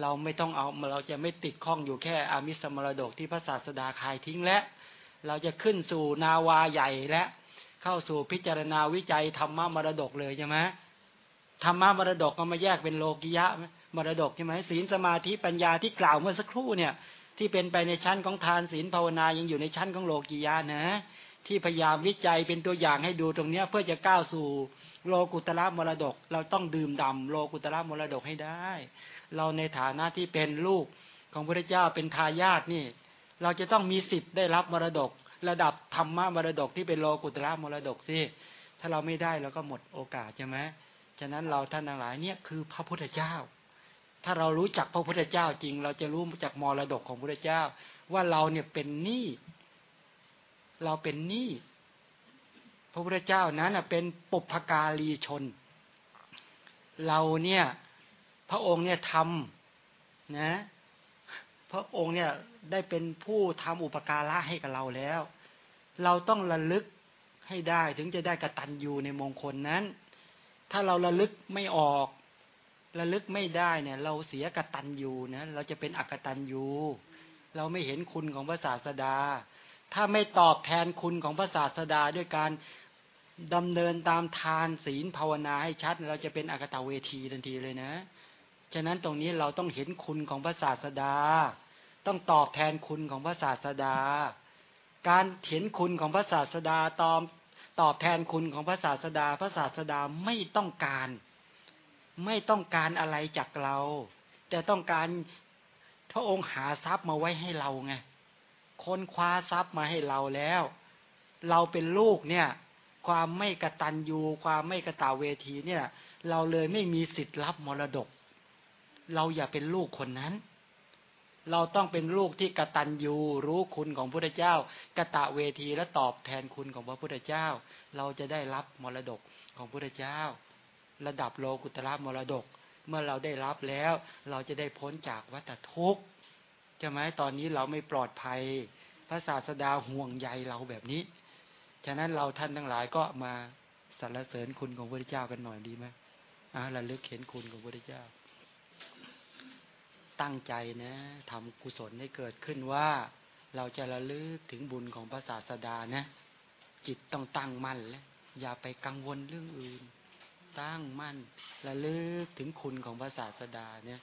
เราไม่ต้องเอาเราจะไม่ติดข้องอยู่แค่อามิสมรดกที่พระศาสดาคายทิ้งและ เราจะขึ้นสู่นาวาใหญ่และ เข้าสู่พิจารณาวิจัยธรรมมรดกเลยใช่ไหมธรรมมรดกก็มาแยกเป็นโลกิยะมรดกใช่ไหมศีลสมาธิปัญญาที่กล่าวเมื่อสักครู่เนี่ย ที่เป็นไปในชั้นของทานศีลภาวนายังอยู่ในชั้นของโลกิยะนะ ที่พยายามวิจัยเป็นตัวอย่างให้ดูตรงเนี้ย เพื่อจะก้าวสู่โลกุตละมรดก เราต้องดื่มด่าโลกุตละมรดกให้ได้ เราในฐานะที่เป็นลูกของพระเจ้าเป็นทายาทนี่ เราจะต้องมีสิทธิ์ได้รับมรดก ระดับธรรมะมรดกที่เป็นโลกุตระมรดกสิถ้าเราไม่ได้เราก็หมดโอกาสใช่ไหมฉะนั้นเราท่านทั้งหลายเนี่ยคือพระพุทธเจ้า ถ้าเรารู้จักพระพุทธเจ้าจริง เราจะรู้จากมรดกของพระเจ้า ว่าเราเนี่ยเป็นหนี้เราเป็นหนี้พระพุทธเจ้านั้นเป็นปุพการีชน เราเนี่ย ระองค์เนี่ยทำนะ พระองค์เนี่ยได้เป็นผู้ทำอุปการะให้กับเราแล้ว เราต้องระลึกให้ได้ถึงจะได้กระตันอยู่ในมงคลนั้น ถ้าเราระลึกไม่ออก ระลึกไม่ได้เนี่ย เราเสียกระตันอยู่นะ เราจะเป็นอกตันอยู่เราไม่เห็นคุณของพระศาสดา ถ้าไม่ตอบแทนคุณของพระศาสดาด้วยการดำเนินตามทานศีลภาวนาให้ชัด เราจะเป็นอกตเวทีทันทีเลยนะ ฉะนั้นตรงนี้เราต้องเห็นคุณของพระศาสดา ต้องตอบแทนคุณของพระศาสดา การเห็นคุณของพระศาสดาตอมตอบแทนคุณของพระศาสดา พระศาสดาไม่ต้องการ ไม่ต้องการอะไรจากเรา แต่ต้องการพระองค์หาทรัพย์มาไว้ให้เราไงคนคว้าทรัพย์มาให้เราแล้ว เราเป็นลูกเนี่ย ความไม่กระตันยูความไม่กระตาเวทีเนี่ย เราเลยไม่มีสิทธิ์รับมรดก เราอย่าเป็นลูกคนนั้น เราต้องเป็นลูกที่กระตันยูรู้คุณของพระพุทธเจ้ากระตะเวทีและตอบแทนคุณของพระพุทธเจ้า เราจะได้รับมรดกของพระพุทธเจ้า ระดับโลกุตระมรดก เมื่อเราได้รับแล้ว เราจะได้พ้นจากวัฏทุกข์ใช่ไหมตอนนี้เราไม่ปลอดภัย พระศาสดาห่วงใยเราแบบนี้ ฉะนั้นเราท่านทั้งหลายก็มาสรรเสริญคุณของพระเจ้ากันหน่อยดีไหมอ่าระลึกเห็นคุณของพระเจ้า ตั้งใจนะทำกุศลให้เกิดขึ้นว่าเราจะระลึกถึงบุญของพระศาสดานะ จิตต้องตั้งมั่นแล้ว อย่าไปกังวลเรื่องอื่น ตั้งมั่นระลึกถึงคุณของพระศาสดาเนี่ย